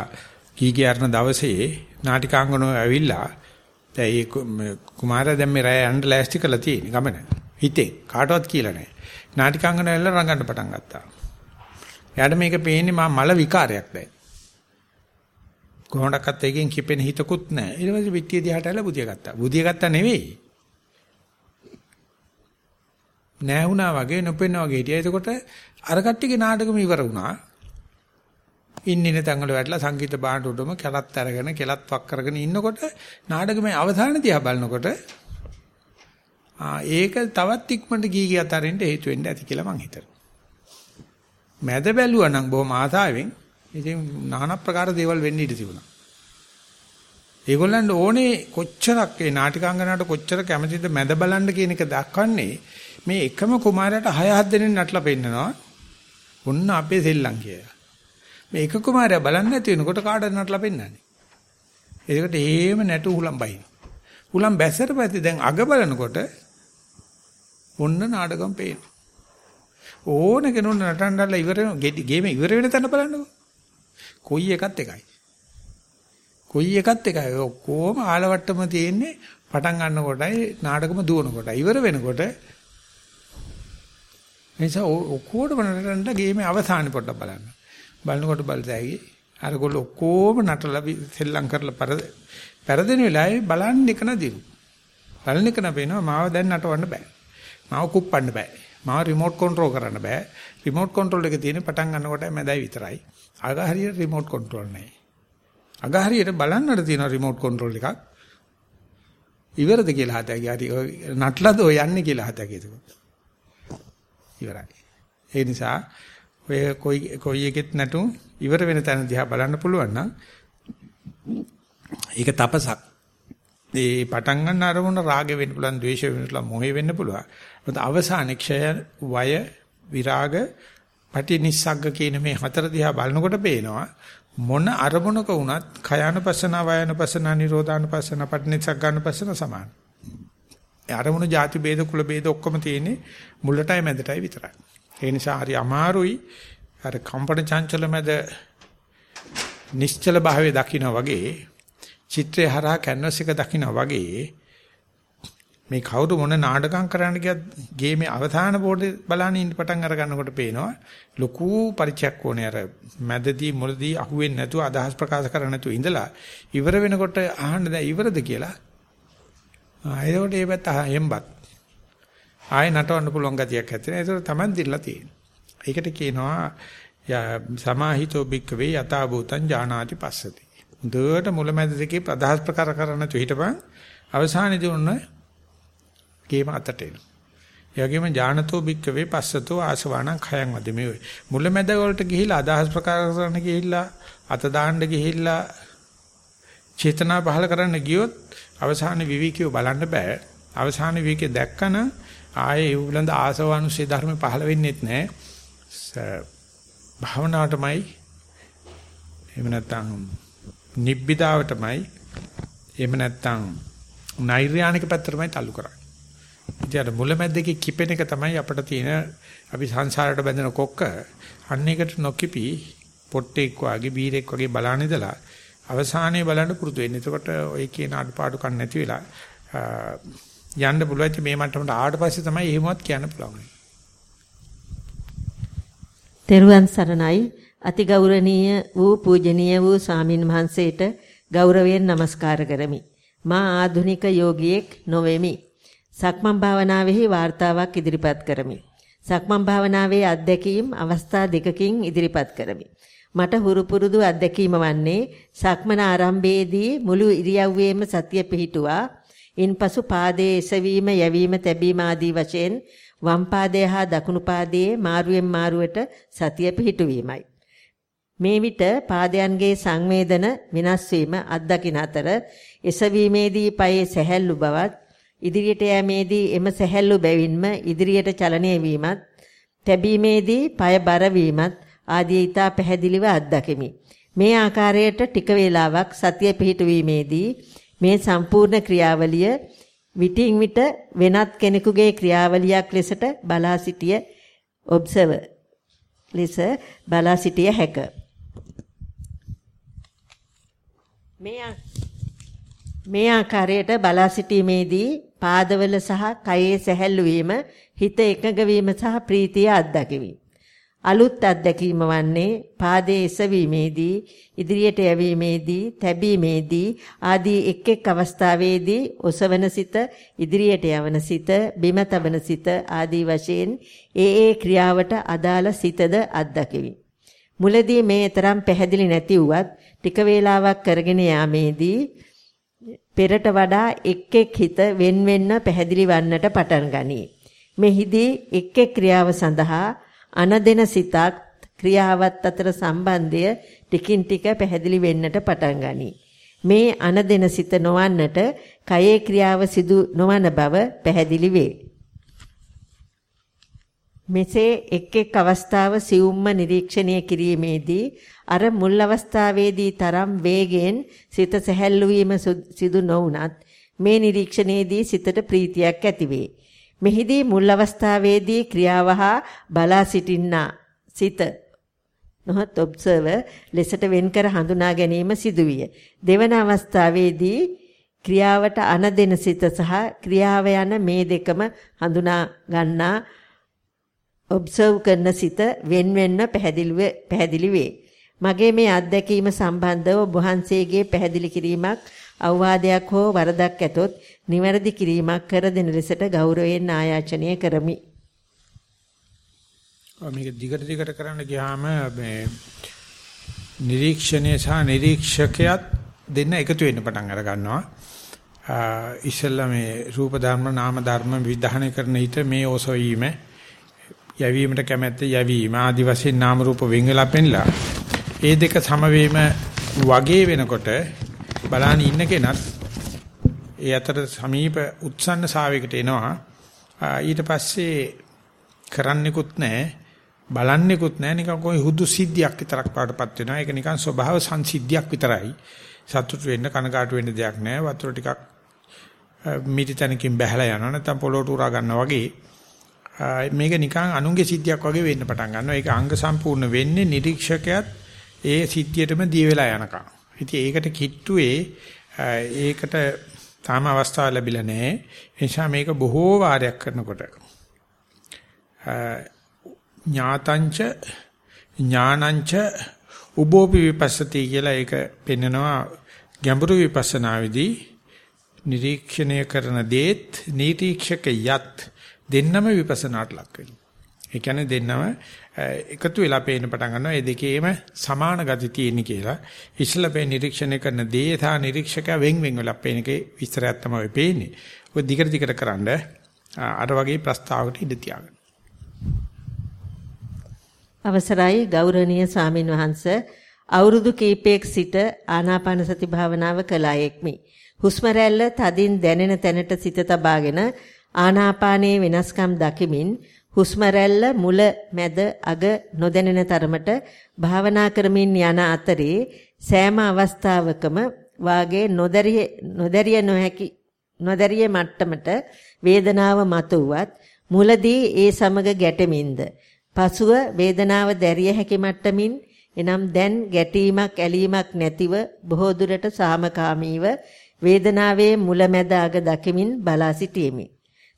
කීකී අරන දවසේ නාටිකාංගනෝ ඇවිල්ලා දැන් ඒ කුමාරයා දැන් මේ රැය යන්න ලෑස්ති කරලා තියෙන ගමන. හිතේ. කාටවත් කියලා නැහැ. නාටිකාංගනෝ ඇවිල්ලා රංගන්න පටන් ගත්තා. එයාට මේක පේන්නේ මා මල විකාරයක් දැන්. කොහොමඩක්වත් එකෙන් කිපෙන හිතකුත් නැහැ. ඊට පස්සේ පිටිය දිහාට ඇවිල්ලා බුදිය ගත්තා. බුදිය ගත්තා නෙවෙයි. නෑ වුණා වගේ නොපෙන්නා වගේ හිටියා. එතකොට අර කට්ටියගේ නාටකම ඉවර වුණා. ඉන්නේ තැන් වල වැටලා සංගීත බාහට උඩම කැලත් අරගෙන කෙලත් වක් කරගෙන ඉන්නකොට නාටකමේ අවසාන දිහා බලනකොට ආ ඒක තවත් ඉක්මනට ගී ගිය අතරින්ට හේතු වෙන්න ඇති කියලා මං හිතනවා. මැද බැලුවා නම් බොහොම ආසාවෙන් ඉතින් নানা ප්‍රකාර දේවල් වෙන්න ඉඩ තිබුණා. ඒගොල්ලන්ට ඕනේ කොච්චරක් ඒ නාටිකාංගනාවට කොච්චර කැමතිද මැද බලන්න කියන එක දක්වන්නේ මේ එකම කුමාරයාට 6 7 දෙනෙක් නටලා පෙන්නනවා. ඔන්න අපේ සෙල්ලම් කියලා. මේ එක කුමාරයා බලන්නේ නැති වෙනකොට කාටද නටලා පෙන්නන්නේ. ඒකට එහෙම නැටු හුලම් බයින. හුලම් බැස්සට පස්සේ දැන් අග බලනකොට ඔන්න නාටකම් පේන. ඕන කෙනෙකුට නටන්නලා ඉවර ගේම ඉවර වෙන තැන බලන්නකෝ. කොයි එකත් එකයි. කොයි එකත් එකයි. ඔක්කොම ආලවට්ටම තියෙන්නේ පටන් ගන්න කොටයි නාටකම දුවන කොටයි. ඉවර වෙනකොට එනිසා ඔක්කොටම නටන්න ගේමේ අවසානේ පොඩ්ඩක් බලන්න. බලනකොට බලතැයි අරගොල්ල ඔක්කොම නටලා සෙල්ලම් කරලා පෙරදෙන වෙලාවේ බලන්න එක නදිරු. බලන එක නපේනවා මාව දැන් නටවන්න බෑ. මාව කුප්පන්න බෑ. මාව රිමෝට් කන්ට්‍රෝල් කරන්න බෑ. රිමෝට් කන්ට්‍රෝල් එක තියෙන්නේ පටන් ගන්නකොට මැදයි විතරයි. අග හරියට රිමෝට් කන්ට්‍රෝල් නැහැ. අග හරියට බලන්නට තියෙන රිමෝට් කන්ට්‍රෝල් එකක්. ඉවරද කියලා හතයි. හරි නටලද ඔය යන්නේ කියලා හතයි ඒක. ඉවරයි. ඒ නිසා ඔය කොයි කොයි එකෙත් නැටු ඉවර වෙන තැන දිහා බලන්න පුළුවන් නම් ඒක තපසක්. ඒ පටන් ගන්න අරමුණ රාග වෙන්න පුළුවන්, ද්වේෂ වෙන්න පුළුවන්, මොහේ වෙන්න පුළුවන්. මොකද අවසාන ක්ෂය වය විරාග පටිනිස්සග්ග කියන මේ හතර දිහා බලනකොට පේනවා මොන අරමුණක වුණත් කයાનපසන වයනපසන නිරෝධානපසන පටිනිස්සග්ගානපසන සමාන. අරමුණු ಜಾති ભેද කුල ભેද ඔක්කොම තියෙන්නේ මුලටයි මැදටයි විතරයි. ඒ නිසා හරි අමාරුයි. අර කම්පන චංචල මැද නිශ්චල භාවයේ දකින්න වගේ චිත්‍රය හරහා කැන්වස් එක දකින්න වගේ මේ කවුරු මොන නාටකම් කරන්න ගියත් ගේමේ අවසාන පොඩේ බලන්න ඉන්න පටන් අර ගන්නකොට පේනවා. ලොකු පරිචයක් ඕනේ. අර මැදදී මුලදී අහුවෙන්නේ නැතුව අදහස් ප්‍රකාශ කරන්න නැතුව ඉඳලා ඉවර වෙනකොට අහන්න දැන් ඉවරද කියලා. ආයෙත් ඒ පැත්ත එම්බත්. ආයෙ නටවන්න පුළුවන් ගතියක් ඇත්තේ නෑ. ඒක තමයි දිරලා තියෙන්නේ ඒකට කියනවා සමාහිතෝ බික්කවේ යථා භූතං ඥානාති පස්සති. හොඳට මුලමැද දෙකේ අදහස් ප්‍රකාශ කරන්න තු හිටපන්. අවසානයේදී උන්න ගේම අතට එනවා. ඒ වගේම ඥානතෝ භික්කවේ පස්සතෝ ආසවාණං khයං වද. මේ මුලමැද වලට ගිහිලා අදහස් ප්‍රකාශ කරන්න ගිහිල්ලා අත දාන්න ගිහිල්ලා චේතනා පහල කරන්න ගියොත් අවසාන විවිකිය බලන්න බෑ. අවසාන විවිකේ දැක්කන ආයේ ඒ උලඳ ආසවානුසේ ධර්ම පහල වෙන්නේත් නැහැ. භාවනාවටමයි එහෙම නැත්නම් නිබ්බිදාවටමයි එහෙම නැත්නම් නෛර්යානික පැත්තටමයි تعلق කරන්නේ. ඉතින් අර මුලමැද්දේ කිපෙන එක තමයි අපිට තියෙන අපි සංසාරයට බැඳෙන කොක්ක. අන්න එකට නොකිපි පොට්ටෙක් වගේ බීරෙක් වගේ බලන ඉඳලා අවසානයේ බලන්න පුරුදු වෙන්න. එතකොට ඔය කියන අඩපාඩු කන් නැති වෙලා යන්න පුළුවන්. ඉතින් මේ මට්ටමට ආවට පස්සේ තමයි එහෙමවත් කියන්න පුළුවන්. තෙරුවන් සරණයි අතිගෞරවනීය වූ පූජනීය වූ ස්වාමින් වහන්සේට ගෞරවයෙන් নমස්කාර කරමි. මා ආධුනික යෝගියෙක් නොවේමි. සක්මන් භාවනාවෙහි වார்த்தාවක් ඉදිරිපත් කරමි. සක්මන් භාවනාවේ අත්දැකීම් අවස්ථා දෙකකින් ඉදිරිපත් කරමි. මට හුරු පුරුදු අත්දැකීම වන්නේ සක්මන ආරම්භයේදී මුළු ඉරියව්වේම සතිය පිහිටුවා ඉන්පසු පාදයේ එසවීම යැවීම තැබීම ආදී වශයෙන් වම් පාදය හා දකුණු පාදයේ මාරුවෙන් මාරුවට සතිය පිහිටුවීමයි. මේ විට පාදයන්ගේ සංවේදන වෙනස් වීම අත්දකින අතර එසවීමේදී පයේ සැහැල්ලු බවත් ඉදිරියට යෑමේදී එම සැහැල්ලු බැවින්ම ඉදිරියට චලනය වීමත් තැබීමේදී පය බර වීමත් ආදී ඊතා පැහැදිලිව අත්දකිමි. මේ ආකාරයට ටික වේලාවක් සතිය පිහිටුවීමේදී මේ සම්පූර්ණ ක්‍රියාවලිය විටින් විට වෙනත් කෙනෙකුගේ ක්‍රියාවලියක් ලෙසට බලා සිටිය ඔබ්සර්වර් ලෙස බලා සිටිය හැකිය. මේ මේ ආකාරයට බලා සිටීමේදී පාදවල සහ කයේ සැහැල්ලු වීම හිත එකඟ වීම සහ ප්‍රීතිය අත්දැකීමි. අලුත් අත්දැකීම වන්නේ පාදයේ එසවීමේදී ඉදිරියට යැවීමේදී තැබීමේදී ආදී එක් එක් අවස්ථාවේදී ඔසවන සිත ඉදිරියට යවන සිත බිම තබන සිත ආදී වශයෙන් ඒ ඒ ක්‍රියාවට අදාළ සිතද අත්දැකීමි. මුලදී මේ තරම් පැහැදිලි නැති වුවත් ටික වේලාවක් කරගෙන යාමේදී පෙරට වඩා එක් එක් හිත wen වෙන්න පැහැදිලි වන්නට පටන් ගනී. මෙහිදී එක් එක් ක්‍රියාව සඳහා අනදෙන සිතක් ක්‍රියාවත් අතර සම්බන්ධය ටිකින් ටික පැහැදිලි වෙන්නට පටන් ගනී. මේ අනදෙන සිත නොවන්නට කයේ ක්‍රියාව සිදු නොවන බව පැහැදිලි වේ. මෙසේ එක් එක් අවස්ථාව සියුම්ම නිරීක්ෂණය කිරීමේදී අර මුල් අවස්ථාවේදී තරම් වේගයෙන් සිත සැහැල්ලු වීම සිදු නොවුනත් මේ නිරීක්ෂණයේදී සිතට ප්‍රීතියක් ඇතිවේ. මෙහිදී මුල් අවස්ථාවේදී ක්‍රියාව හා බලා සිටින්නා සිත නොහත් ඔබ්සර්වර් ලෙසට වෙන්කර හඳුනා ගැනීම සිදුවිය. දෙවන අවස්ථාවේදී ක්‍රියාවට අනදෙන සිත සහ ක්‍රියාව යන මේ දෙකම හඳුනා ගන්නා ඔබ්සර්ව් කරන සිත වෙන් වෙන්න පැහැදිලි වේ. මගේ මේ අත්දැකීම සම්බන්ධව ඔබ වහන්සේගේ පැහැදිලි කිරීමක් අවවාදයක් හෝ වරදක් ඇතොත් නිවැරදි කිරීමක් කර දෙන ලෙසට ගෞරවයෙන් ආයාචනය කරමි. මේක දිගට දිගට කරන්න ගියාම මේ නිරීක්ෂණය සහ නිරීක්ෂකයාත් දෙන්න එකතු වෙන්න පටන් අර ගන්නවා. ඉස්සෙල්ලා මේ රූප ධර්ම නාම ධර්ම විධානය කරන හිත මේ ඔසවීම යැවීමට කැමැත්ත යැවීම ආදි වශයෙන් නාම රූප වෙන් වෙලා පෙන්ලා ඒ දෙක සම වගේ වෙනකොට බලන්න ඉන්න කෙනත් ඒ අතර සමීප උත්සන්න සාවයකට එනවා. ඊට පස්සේ කරන්නෙකුත් නැහැ බලන්නෙකුත් නැහැ. නිකන් කොයි හුදු සිද්ධියක් විතරක් පාටපත් වෙනවා. ඒක නිකන් ස්වභාව සංසිද්ධියක් විතරයි. සතුට වෙන්න කනකාට වෙන්න දෙයක් නැහැ. වතුර ටිකක් මිටිතනකින් බහැලා යනවා. නැත්නම් පොළොට උරා ගන්නවා වගේ. මේක නිකන් අනුන්ගේ සිද්ධියක් වගේ වෙන්න පටන් ගන්නවා. ඒක අංග සම්පූර්ණ වෙන්නේ නිරීක්ෂකයාත් ඒ සිද්ධියටම දී වෙලා යනකම්. ඉතින් ඒකට කිට්ටුවේ ඒකට තාම අවස්ථාව ලැබිලා නැහැ. ඒ නිසා මේක බොහෝ වාරයක් කරනකොට. ඥාතංච ඥානංච උබෝපි විපස්සති කියලා ඒක පෙන්නනවා ගැඹුරු විපස්සනාවේදී. නිරීක්ෂණය කරන දේත් නිරීක්ෂක යත් දෙන්නම විපස්සනාට ලක් වෙනවා. ඒ කියන්නේ දෙන්නම එකතු වෙලා පේන්න පටන් ගන්නවා. ඒ දෙකේම සමාන ගති තියෙන කියලා. ඉස්සලා පේ නිරීක්ෂණය කරන දේ සහ නිරීක්ෂකයා වෙන් වෙන් වෙලා පේන එකේ විස්තරයක් තමයි පේන්නේ. ඔය දිගට දිගට කරන්ඩ අර වගේ ප්‍රස්තාවකට ඉඳ තියාගන්න. අවසරයි ගෞරවනීය ස්වාමින් වහන්සේ අවුරුදු කීපයක සිට ආනාපාන සති භාවනාව කළායෙක්මි. හුස්ම රැල්ල තදින් දැනෙන තැනට සිත තබාගෙන ආනාපානයේ වෙනස්කම් දකිමින් හුස්ම රැල්ල මුල මැද අග නොදැනෙන තරමට භාවනා කරමින් යන අතරේ සෑම අවස්ථාවකම වාගේ නොදැරිය නොදැරිය නොහැකි නොදැරිය මට්ටමට වේදනාව මතුවත් මුලදී ඒ සමග ගැටෙමින්ද පසුව වේදනාව දැරිය හැකි මට්ටමින් එනම් දැන් ගැටීමක් ඇලීමක් නැතිව බොහෝ දුරට සාමකාමීව වේදනාවේ මුලැමැද අග දකිමින් බලා සිටියෙමි.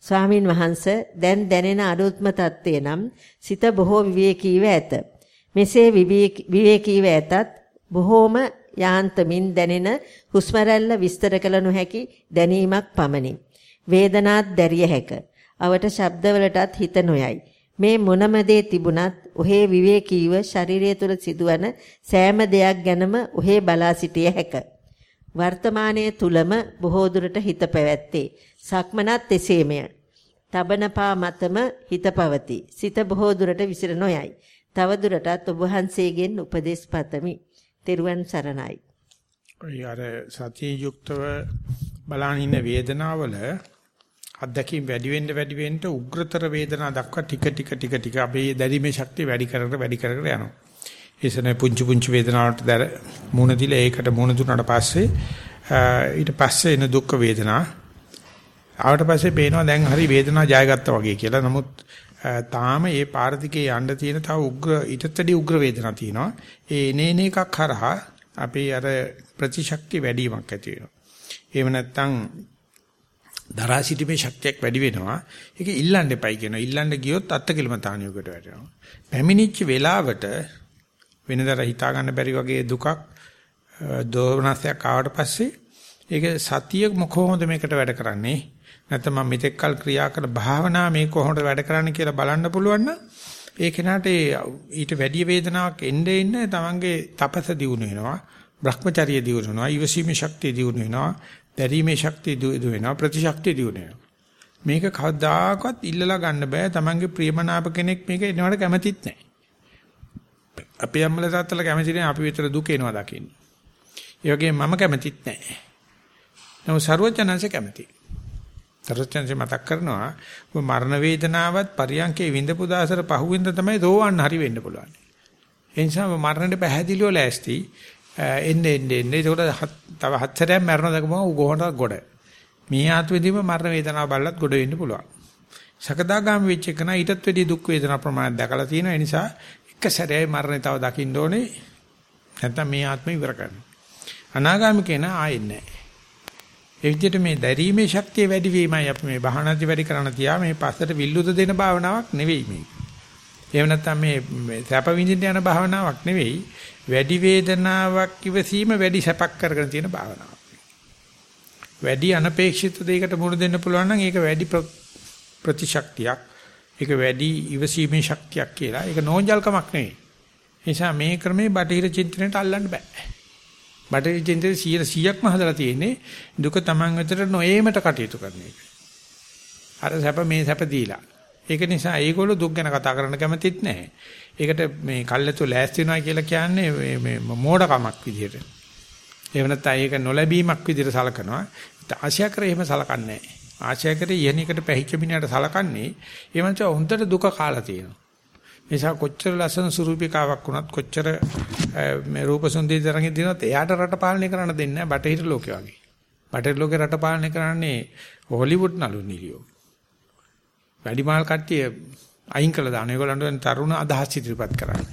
ස්වාමින් වහන්සේ දැන් දැනෙන අරුත්ම தත්ත්වය නම් සිත බොහෝ විවේකීව ඇත. මෙසේ විවේකීව ඇතත් බොහෝම යාන්තමින් දැනෙන හුස්ම විස්තර කළ නොහැකි දැනීමක් පමණි. වේදනාත් දැරිය හැක. අවට ශබ්දවලටත් හිත නොයයි. මේ මොනම දේ තිබුණත් ඔහේ විවේකීව ශරීරය තුළ සිදුවන සෑම දෙයක් ගැනම ඔහේ බලා සිටිය හැක. වර්තමානයේ තුලම බොහෝ දුරට හිත පැවැත්තේ. සක්මනත් එසේමය. තබන පා මතම හිත පවති. සිත බොහෝ දුරට විසිර නොයයි. තව දුරටත් ඔබ වහන්සේගෙන් උපදෙස් පතමි. තෙරුවන් සරණයි. ඔය අර සතිය යුක්තව බලන ඉන්න වේදනාවල අත්දැකීම් වැඩි වෙන්න වැඩි වෙන්න උග්‍රතර වේදනා දක්වා ටික ටික ටික ටික අපේ දැරීමේ ශක්තිය වැඩි කරකට වැඩි කරකට යනවා. ඒසනේ පුංචි පුංචි වේදනාවට දැර මුණ දිලා ඒකට මුණ දුන්නාට පස්සේ ඊට පස්සේ එන දුක් වේදනා ආවට පස්සේ පේනවා දැන් හරි වේදනාව ජයගත්තා වගේ කියලා. නමුත් තාම ඒ පාරදිකේ යන්න තියෙන තව උග්‍ර ඊටතදී උග්‍ර වේදනා තියෙනවා. ඒ එනේන එකක් හරහා අපේ අර ප්‍රතිශක්තිය වැඩි වීමක් ඇති වෙනවා. එහෙම නැත්නම් දරා සිටීමේ ශක්තියක් වැඩි වෙනවා. ඒක ඉල්ලන්න එපයි කියනවා. ඉල්ලන්න ගියොත් අත්කලමතානියකට වැටෙනවා. පැමිණිච්ච වෙලාවට වෙනදර හිතා ගන්න බැරි වගේ දුකක් දෝමනසයක් ආවට පස්සේ ඒක සතිය කොහොමද මේකට වැඩ කරන්නේ? නැත්නම් මම මෙතෙක් කල් ක්‍රියා කරන භාවනා මේ කොහොමද වැඩ කරන්නේ කියලා බලන්න පුළුවන් නම් ඒ කෙනාට ඊට වැඩි වේදනාවක් එන්නේ ඉන්න තමන්ගේ තපස දියුණු වෙනවා. භ්‍රමචර්ය දියුණු වෙනවා. ඊවසීමේ ශක්තිය දියුණු වෙනවා. දැරීමේ ශක්තිය දු වෙනවා ප්‍රතිශක්තිය දිනු වෙනවා. මේක කවදාකවත් ඉල්ලලා ගන්න බෑ. Tamange ප්‍රියමනාප කෙනෙක් මේක එනවට කැමතිත් නැහැ. අපේ අම්මලා තාත්තලා කැමති නැහැ අපි විතර දුක එනවා දකින්න. ඒ වගේම මම කැමතිත් නැහැ. නමුත් ਸਰවඥාන්සේ කැමති. ਸਰවඥාන්සේ මතක් කරනවා මරණ වේදනාවත් පරියන්කේ විඳපු දාසර පහුවෙන්ද තමයි දෝවන්න හරි වෙන්න පුළුවන්. ඒ නිසා මරණයට පැහැදිලිව ලෑස්ති එන්නේ එන්නේ එන්නේ ඒකට තව හත් සැරයක් මරණ දකම ඌ කොහොමද ගොඩ. මේ ආත්මෙදීම මරණ වේදනාව බලලත් ගොඩ වෙන්න පුළුවන්. සකදාගාමි වෙච්ච එක නා ඊටත් වැඩි දුක් වේදනා ප්‍රමාණයක් දැකලා තියෙනවා. ඒ නිසා එක සැරේයි මරණය තව දකින්න ඕනේ. නැත්නම් මේ ආත්මය ඉවර කරන්න. අනාගාමි කෙනා ආයෙන්නේ නැහැ. ඒ විදිහට මේ දැරීමේ ශක්තිය වැඩි වීමයි අපි මේ බහනදි වැඩි කරන්න තියා මේ පස්සට විල්ලුද දෙන භාවනාවක් නෙවෙයි මේක. එහෙම නැත්නම් මේ සැප විඳින්න යන භාවනාවක් නෙවෙයි. වැඩි වේදනාවක් ඉවසීම වැඩි සැපක් කරගෙන තියෙන භාවනාවක්. වැඩි අනපේක්ෂිත දෙයකට මුහුණ දෙන්න පුළුවන් නම් ඒක වැඩි ප්‍රතිශක්තියක්. ඒක වැඩි ඉවසීමේ ශක්තියක් කියලා. ඒක නෝන්ජල්කමක් නෙවෙයි. නිසා මේ ක්‍රමේ බටහිර චින්තනයට අල්ලන්න බෑ. බටහිර චින්තනයේ 100%ක්ම හදලා තියෙන්නේ දුක Taman වෙතට නොයේමට කටයුතු කරන එක. අර සැප මේ සැප දීලා. ඒක නිසා ඒගොල්ලෝ දුක් ගැන කතා කරන්න කැමතිත් නැහැ. ඒකට මේ කල්ැතු ලෑස්ති වෙනවා කියලා කියන්නේ මේ මෝඩකමක් විදියට. එහෙම නැත්නම් ඒක නොලැබීමක් විදියට සලකනවා. ආශය කර එහෙම සලකන්නේ නැහැ. ආශය කර යහනිකට පැහිච්ච මිනිහට සලකන්නේ ඒ මංච හොඳට දුක කාලා තියෙනවා. නිසා කොච්චර ලස්සන සුරූපිකාවක් වුණත් කොච්චර මේ රූප සුන්දරී තරංගෙ දිනවත් එයාට රට පාලනය කරන්න දෙන්නේ නැහැ බටහිර ලෝකේ වගේ. බටහිර ලෝකේ රට පාලනය කරන්නේ හොලිවුඩ් නළු නිලියෝ. වැඩිමාල් කට්ටිය අයින් කළා දාන. ඒගොල්ලන්ට තරුණ අදහස් ඉදිරිපත් කරන්න.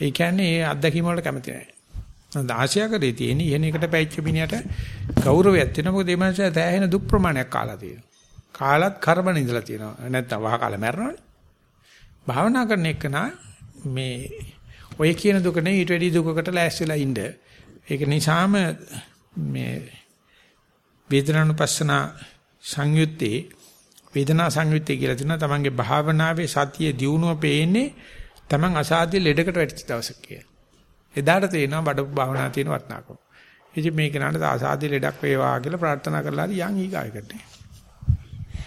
ඒ කියන්නේ ඒ අත්දැකීම් වලට කැමති නැහැ. ආශයකදී තියෙන ඉහෙන එකට පැච්ච මිනිහට ගෞරවයක් තියෙනවා. මොකද මේ මනුස්සයා තෑහෙන දුක් ප්‍රමාණයක් කාලා තියෙනවා. කාලත් කරබන ඉඳලා තියෙනවා. නැත්තම් වහ කාලා මැරෙනවනේ. භාවනා කරන එක මේ ඔය කියන දුක නෙවෙයි ඊට වැඩි දුකකට ලෑස්තිලා ඉන්න. ඒක නිසාම මේ වේදනානුපස්සන සංයුත්තේ වේදනා සංයුත්තේ කියලා තියෙනවා තමන්ගේ භාවනාවේ සතිය දියුණුව පේන්නේ තමන් අසාධ්‍ය ලෙඩකට වැටිච්ච දවසක කියලා. එදාට තේනවා බඩ භාවනා තියෙන වටිනාකම. ඉතින් මේක නට අසාධ්‍ය ලෙඩක් වේවා කියලා ප්‍රාර්ථනා කරලා හරි යන් ඊගායකට.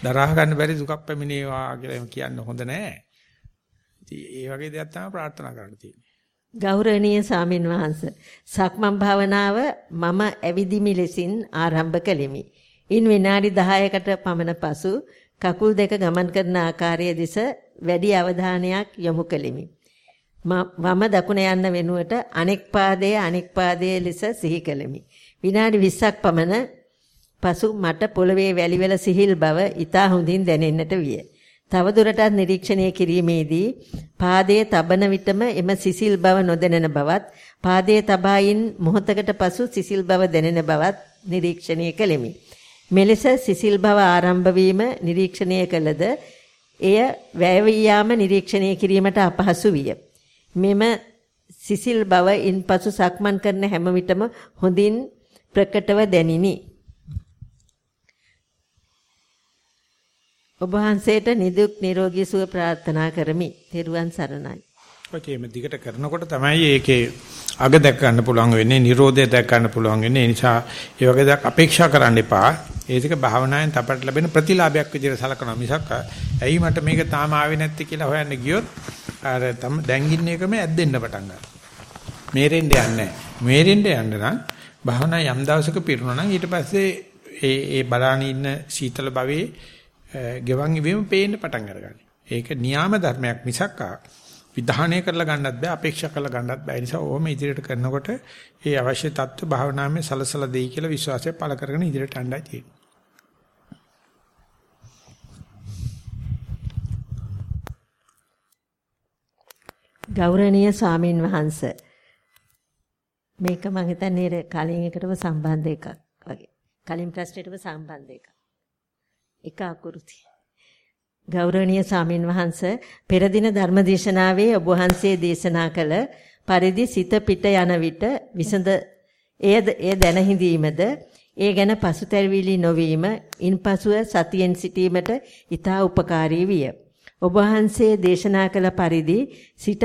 දරා ගන්න බැරි දුකක් පැමිණේවා කියලා කියන්න හොඳ නෑ. ඉතින් ඒ වගේ දෙයක් තමයි ප්‍රාර්ථනා කරන්න තියෙන්නේ. ගෞරවනීය සාමින් වහන්ස සක්මන් භාවනාව මම ඇවිදිමි ලෙසින් ආරම්භ කළෙමි. ඉන් විනාඩි 10කට පමණ පසු කකුල් දෙක ගමන් කරන ආකාරය දෙස වැඩි අවධානයක් යොමු කෙලිමි. වම දකුණ යන්න වෙනුවට අනෙක් පාදයේ අනෙක් පාදයේ ලෙස සිහි කෙලිමි. විනාඩි 20ක් පමණ පසු මට පොළවේ වැලිවල සිහිල් බව ඊතා හොඳින් දැනෙන්නට විය. තවදුරටත් නිරීක්ෂණය කිරීමේදී පාදයේ තබන විටම එම සිසිල් බව නොදැනෙන බවත් පාදයේ තබායින් මොහොතකට පසු සිසිල් බව දැනෙන බවත් නිරීක්ෂණය කෙලිමි. මෙලෙස සිසිල් බව ආරම්භ වීම නිරීක්ෂණය කළද එය වැය යාම නිරීක්ෂණය කිරීමට අපහසු විය. මෙම සිසිල් බව ඉන්පසු සක්මන් කරන හැම විටම හොඳින් ප්‍රකටව දැනිනි. ඔබ වහන්සේට නිදුක් නිරෝගී සුව ප්‍රාර්ථනා කරමි. තෙරුවන් සරණයි. ඔකේ මේ දිගට කරනකොට තමයි ඒකේ අග දැක් ගන්න පුළුවන් වෙන්නේ, Nirodha දැක් ගන්න පුළුවන් වෙන්නේ. ඒ නිසා ඒ වගේ දෙයක් අපේක්ෂා කරන්න එපා. ඒ ටික භාවනාවෙන් තපට ලැබෙන ප්‍රතිලාභයක් විදිහට සලකනවා මිසක් ඇයි මට මේක තාම ආවේ නැත්තේ කියලා හොයන්න ගියොත් අර තම දැන් ඉන්න එකම ඇද්දෙන්න පටන් ගන්නවා. මේරෙන්න යන්නේ නැහැ. මේරෙන්න යන්න නම් භාවනා යම් දවසක පිරුණා නම් ඊට පස්සේ ඒ ඒ බලාන ඉන්න සීතල භවයේ ගෙවන් ඉවීම පේන්න පටන් අරගන්නේ. ඒක න්‍යාම ධර්මයක් මිසක් විධානය කරලා ගන්නත් බෑ අපේක්ෂා කරලා ගන්නත් බෑ. ඒ නිසා ඕම ඉදිරියට කරනකොට ඒ අවශ්‍ය தত্ত্ব භාවනාවේ සලසලා දෙයි කියලා විශ්වාසය පළ කරගෙන ඉදිරියට යන්නයි තියෙන්නේ. ගෞරවනීය ස්වාමින් වහන්සේ මේක මම හිතන්නේ කලින් එකටම සම්බන්ධ එකක් වගේ. කලින් ප්‍රශ්නෙටම සම්බන්ධ එකක්. එක අකුරුති. ගෞරවනීය සාමින් වහන්ස පෙර දින ධර්මදේශනාවේ ඔබ වහන්සේ දේශනා කළ පරිදි සිත පිට යන විට විසඳ එය එය දැන හිඳීමද ඒ ගැන පසුතැවිලි නොවීම ඉන්පසුව සතියෙන් සිටීමට ඊතා උපකාරී විය. ඔබ වහන්සේ දේශනා කළ පරිදි සිත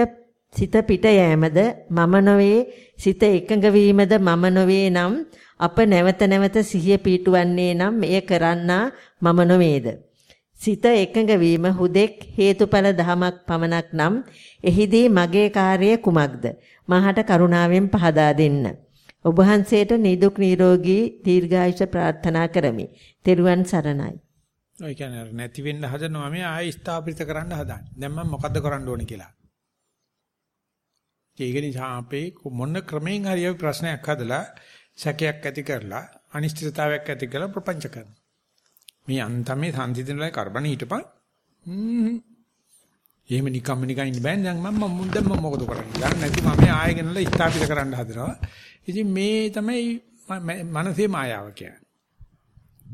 සිත පිට යෑමද මම නොවේ සිත එකඟ වීමද මම නොවේ නම් අප නැවත නැවත සිහිය පීටුවන්නේ නම් එය කරන්නා මම නොවේද? සිත එකඟ වීම හුදෙක් හේතුඵල ධමයක් පමණක් නම් එහිදී මගේ කාර්යය කුමක්ද? මහට කරුණාවෙන් පහදා දෙන්න. ඔබ වහන්සේට නිදුක් නිරෝගී දීර්ඝායුෂ ප්‍රාර්ථනා කරමි. තෙරුවන් සරණයි. ඔය කියන්නේ නැති වෙන්න හදනවා මේ ආයෙ ස්ථාපිත කරන්න හදන්නේ. දැන් මම මොකද්ද කරන්න ඕනේ කියලා. ඒක නිසා අපේ මොන ක්‍රමයෙන් හරි ප්‍රශ්නයක් හදලා සැකයක් ඇති කරලා අනිශ්චිතතාවයක් ඇති කරලා ප්‍රපංච කරනවා. මේ අන්තමේ සංසිඳනලා කරබන හිටපන්. හ්ම්. එහෙම නිකම්ම නිකන් ඉන්න බෑ දැන් මම මුන් දැන් මම මොකද කරන්නේ? දැන් නැති මම ආයෙ ගෙනලා ස්ථාපිත කරන්න හදනවා. ඉතින් මේ තමයි මනසේ මායාව කියන්නේ.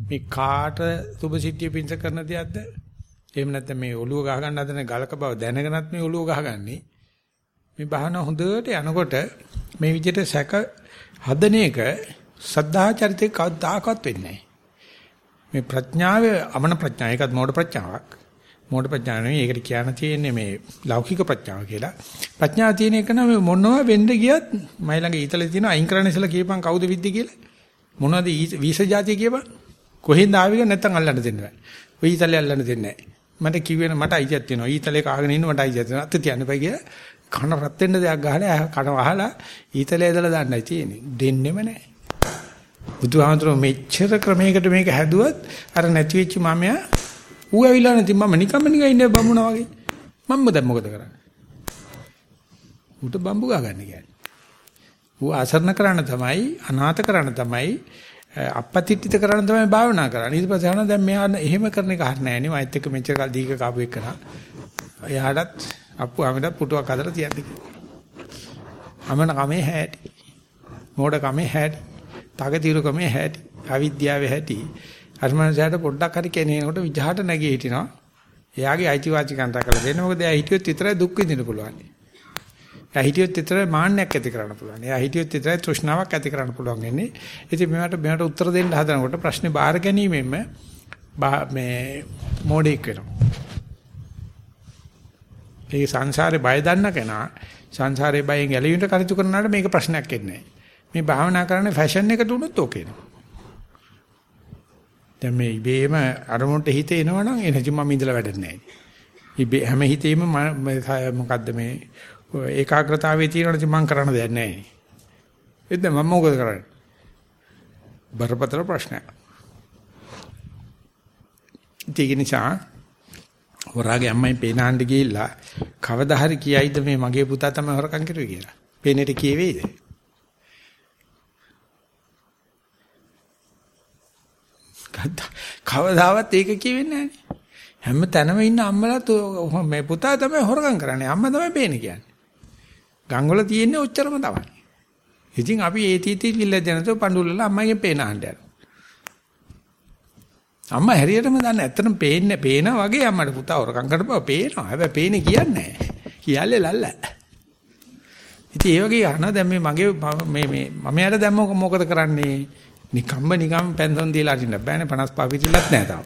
මේ කාට සුභසිද්ධිය පිංස කරන දෙයක්ද? එහෙම නැත්නම් මේ ඔළුව ගහ ගන්න හදන ගලක බව දැනගෙනත් මේ ඔළුව ගහගන්නේ. මේ භාවනා හොඳට යනකොට මේ විදිහට සැක හදන එක සද්ධා චරිතේ කවදාකවත් වෙන්නේ නැහැ. මේ ප්‍රඥාව අමන ප්‍රඥා ඒකත් මෝඩ ප්‍රඥාවක්. මෝඩ ප්‍රඥා නෙවෙයි. ඒකට කියන්න තියෙන්නේ මේ ලෞකික ප්‍රඥාව කියලා. ප්‍රඥාව තියෙන එක නම් මොනවා වෙන්න ගියත් මයි ළඟ ඊතලේ තියෙන අයින් කරන්න ඉස්සලා කියපන් කවුද විද්ද කියලා. මොනවද වීස જાතිය කියපන්. කොහෙන්ද ආවිද නැත්තම් අල්ලන්න දෙන්න බෑ. ඔය ඊතලේ අල්ලන්න දෙන්නේ නැහැ. මට කිව්වේ මට අයිතියක් තියෙනවා. ඊතලේ කාගෙන ඉන්න මට අයිතියක් තියෙනවා. අත තියන්න බෑ කියලා. කන රත් වෙන්න දෙයක් ගහලා කන වහලා ඊතලේ ඇදලා දාන්නයි තියෙන්නේ. දෙන්නෙම නැහැ. බුදුහාමුදුරුවෝ මෙච්චර ක්‍රමයකට මේක හැදුවත් අර නැති වෙච්ච මමයා ඌ ඇවිල්ලා නැති මම නිකම්ම නිකන් ඉන්නේ බමුණා වගේ. මම්ම දැන් මොකද කරන්නේ? ඌට බම්බු ගා ගන්න කියන්නේ. ඌ ආසරණ කරන්න තමයි අනාථ කරන්න තමයි අපපතිට්ඨිත කරන්න තමයි භාවනා කරන්නේ. ඊට පස්සේ අහනවා දැන් මෙයා එහෙම කරන එක හරිය නෑ නේ. මයිත් එක්ක මෙච්චර කල් දීක කාපු එකන. එයාටත් අප්පු ආමඩ පුටුවක් හදලා තියන්න කිව්වා. අමන කමේ හැටි. මෝඩ කමේ හැටි. තකතිරුකමේ හැටි. අවිද්‍යාවේ හැටි. අර්මනසයට පොඩ්ඩක් හරි කෙනේකට විජහට නැගී හිටිනවා. එයාගේ අයිතිවාසිකම් රැකලා දෙන්න. මොකද එයා හිටියොත් විතරයි දුක් විඳින්න පුළුවන්. එයා හිටියොත් විතරයි මාන්නයක් ඇති කරන්න පුළුවන්. එයා හිටියොත් විතරයි තෘෂ්ණාවක් ඇති කරන්න පුළුවන් වෙන්නේ. ඉතින් මෙවට මෙවට උත්තර දෙන්න හදනකොට ප්‍රශ්නේ බාර ගැනීමෙන්ම මේ මොඩෙක් වෙනවා. ඒ සංසාරේ බය දන්න කෙනා සංසාරේ බයෙන් ගැලවීමට කටයුතු කරනාට මේක ප්‍රශ්නයක් එන්නේ නැහැ. මේ භාවනා කරන්නේ ෆැෂන් එකට උනොත් ඕකේනවා. දැන් මේ ඉබේම අරමුණට හිත එනවනම් එනජි මම ඉඳලා වැඩක් නැහැ. ඉබේ හැම හිතේම මොකද්ද මේ ඒකාග්‍රතාවයේ තියෙනවනේ මම කරන්න දෙයක් නැහැ. එද්ද මම මොකද කරන්නේ? බරපතල ප්‍රශ්නයක්. ඒක නිසා හොරාගේ අම්මයි පේනාන්න ගිහිල්ලා කවදා හරි කියයිද මේ මගේ පුතා තමයි හොරකම් කරුවේ කියලා. පේනෙට කියවේද? කවදාවත් ඒක කියෙන්නේ නැහැ. හැම තැනම ඉන්න අම්මලාත් මේ පුතා තමයි හොරගම් කරන්නේ. අම්මා තමයි බේනේ කියන්නේ. ගංගවල තියෙන්නේ ඔච්චරම තමයි. ඉතින් අපි ඒ තීති කිල්ල දෙනතෝ පඬුල්ලල අම්මගෙන් පේන අහන්න යනවා. අම්මා හරියටම දන්නේ ඇත්තටම පේන්නේ පේනා වගේ අම්මට පුතා හොරකම් කරපුවා පේනවා. හැබැයි පේන්නේ කියන්නේ නැහැ. කියල්ලේ ලල්ල. ඉතින් ඒ වගේ අහනවා දැන් මේ මගේ මේ මේ මම යාට දැන් මොකද කරන්නේ? නිකම්ම නිකම් පෙන්සන් දීලා අරින්න බෑනේ 55 පිටිලත් නෑ තාම.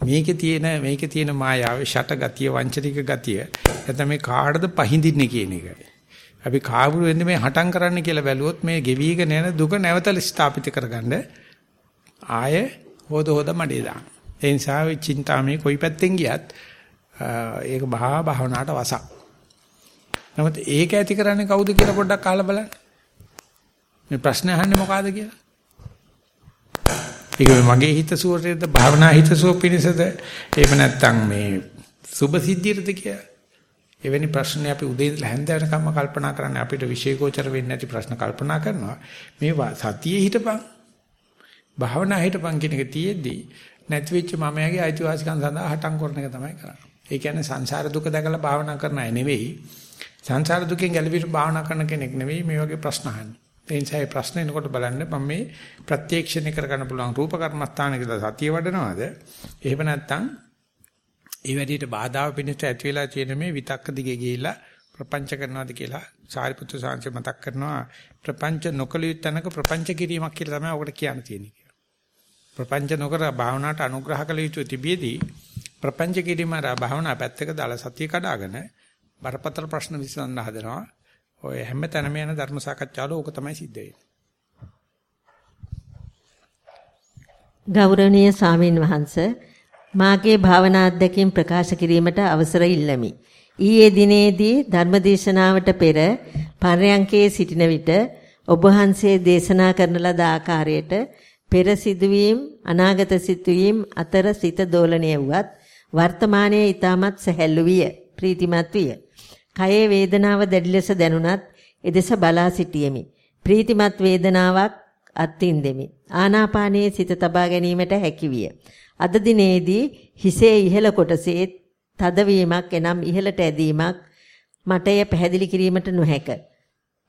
මේකේ තියෙන මේකේ තියෙන මායාවේ ෂට ගතිය වංචනික ගතිය නැත්නම් මේ කාටද පහඳින්නේ කියන එක. අපි කාබුරු වෙන්නේ මේ හටම් කරන්න කියලා බැලුවොත් මේ ගෙවිගෙන යන දුක නැවත ස්ථාපිත කරගන්න ආය හොද හොද මඩේ දාන. ඒ නිසා චින්තාමේ කොයි පැත්තෙන් ගියත් ඒක බහා භාවනාවට වසක්. නමුත් ඒක ඇති කරන්නේ කවුද කියලා පොඩ්ඩක් අහලා බලන්න. මේ ප්‍රශ්න අහන්නේ මොකಾದ කියලා. ඒක මගේ හිත සුවරේද භාවනා හිත සුව පිණිසද එහෙම නැත්නම් මේ සුභ සිද්ධියටද කියලා. එවැනි ප්‍රශ්න අපි උදේ ඉඳලා හැන්ද වෙනකම්ම කල්පනා කරන්නේ අපිට විශේෂෝචර වෙන්නේ නැති ප්‍රශ්න කල්පනා කරනවා. මේ සතියේ හිටපන්. භාවනා හිටපන් කියන එක තියෙද්දි නැති වෙච්ච මමයාගේ අයිතිවාසිකම් සඳහා හටම් කරන එක තමයි කරන්නේ. ඒ කියන්නේ සංසාර දුක දැකලා භාවනා කරන අය නෙවෙයි. සංසාර දුකෙන් ගැලවීම භාවනා කරන කෙනෙක් නෙවෙයි මේ වගේ ප්‍රශ්න අහන්නේ. ඒ නිසා මේ ප්‍රශ්නේ එනකොට බලන්න මම මේ ප්‍රත්‍යක්ෂණය කරගන්න පුළුවන් රූප කර්මස්ථාන කියලා සතිය වඩනවද? එහෙම නැත්නම් ඒ වැඩියට බාධාව පිණිස ඇති වෙලා තියෙන මේ විතක්ක දිගේ ගිහිලා ප්‍රපංච කරනවද කියලා සාරිපුත්‍ර සාංශය මතක් කරනවා ප්‍රපංච නොකළ යුත්තනක ප්‍රපංච කිරීමක් කියලා තමයි ඔකට කියන්න තියෙන්නේ කියලා. ප්‍රපංච නොකර භාවනාවට අනුග්‍රහ කළ යුතු තිබියදී ප්‍රපංච කිරීම අර භාවනා පැත්තක දාලා සතිය කඩාගෙන බරපතල ප්‍රශ්න විසඳන්න හදනවා. ඔය හැම තැනම යන ධර්ම සාකච්ඡාවල ඕක තමයි සිද්ධ වෙන්නේ. ගෞරවනීය ස්වාමින් වහන්සේ මාගේ භාවනා අධ්‍යක්ීම් ප්‍රකාශ කිරීමට අවසර ඉල්ලමි. ඊයේ දිනේදී ධර්මදේශනාවට පෙර පර්යංකයේ සිටින විට ඔබ වහන්සේ දේශනා කරන ලද ආකාරයට පෙර සිදුවීම් අනාගත සිදුවීම් අතර සිත දෝලණය වුවත් වර්තමානයේ ඊටමත් සැහැල්ලු විය ප්‍රීතිමත් විය කයේ වේදනාව දැඩි ලෙස දැනුණත් එදෙස බලා සිටියෙමි. ප්‍රීතිමත් වේදනාවක් අත්විඳෙමි. ආනාපානයේ සිත තබා ගැනීමට හැකියිය. අද දිනේදී හිසේ ඉහළ කොටසේ තදවීමක් එනම් ඉහළට ඇදීමක් මට එය පැහැදිලි කිරීමට නොහැක.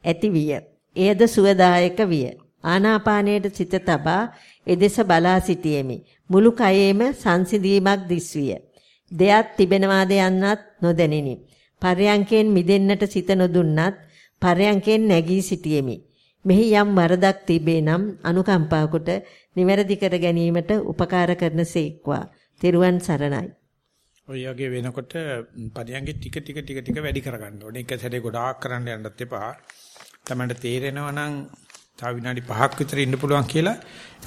ඇති විය. එයද සුවදායක විය. ආනාපානයට සිත තබා එදෙස බලා සිටියෙමි. මුළු කයේම සංසිඳීමක් දිස්විය. දෙයක් තිබෙනවාද යන්නත් නොදැනිනි. පර්යංකෙන් මිදෙන්නට සිත නොදුන්නත් පර්යංකෙන් නැගී සිටියෙමි. මෙහි යම් වරදක් තිබේ නම් අනුකම්පා කොට නිවැරදි කර ගැනීමට උපකාර කරන සේක්වා. තෙරුවන් සරණයි. ඔය යගේ වෙනකොට පරියන්ගේ ටික ටික ටික ටික වැඩි කරගන්න ඕනේ. එක සැරේ ගොඩාක් කරන්න යන්නත් එපා. තමන්ට තේරෙනවා නම් තව විනාඩි 5ක් විතර ඉන්න පුළුවන් කියලා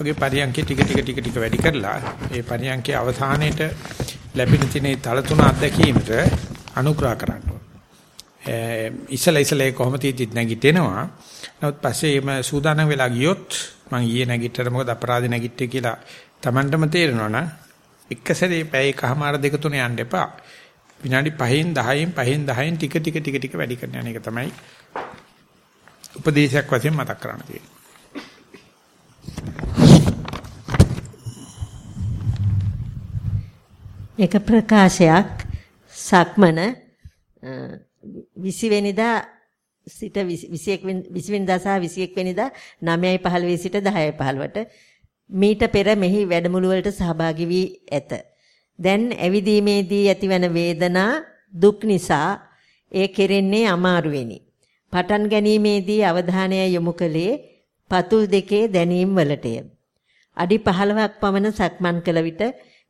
ඔගේ පරියන්කේ ටික ටික ටික ටික වැඩි කරලා ඒ පරියන්කේ අවසානයේට ලැබෙන තියෙන තල තුන අත්දැකීමට අනුග්‍රහ කරන්න ඕනේ. ඉස්සලා ඉස්සලා කොහොමද තීතිත් නැගිටිනවා. නමුත් පස්සේ එම සූදානම් වෙලා ගියොත් මං ඊයේ නැගිටතර මොකද අපරාධ නැගිට්ටේ කියලා Tamanටම තේරෙනවා නම් එක සැරේ පැය එකමාර දෙක තුන යන්න එපා. විනාඩි 5න් 10න් 5න් 10න් ටික ටික ටික ටික වැඩි කරන යන එක තමයි උපදේශයක් වශයෙන් මතක් කරන්න තියෙන්නේ. එක ප්‍රකාශයක් සක්මන 20 වෙනිදා සිට 21 20 වෙනිදා සහ 21 වෙනිදා 9:15 සිට 10:15ට මීට පෙර මෙහි වැඩමුළු වලට සහභාගී වී ඇත. දැන් ඇවිදීමේදී ඇතිවන වේදනා දුක් නිසා ඒ කෙරෙන්නේ අමාරුවෙනි. පටන් ගැනීමේදී අවධානය යොමු කළේ පතුල් දෙකේ දැනීම් වලටය. අඩි 15ක් පමණ සක්මන් කළ විට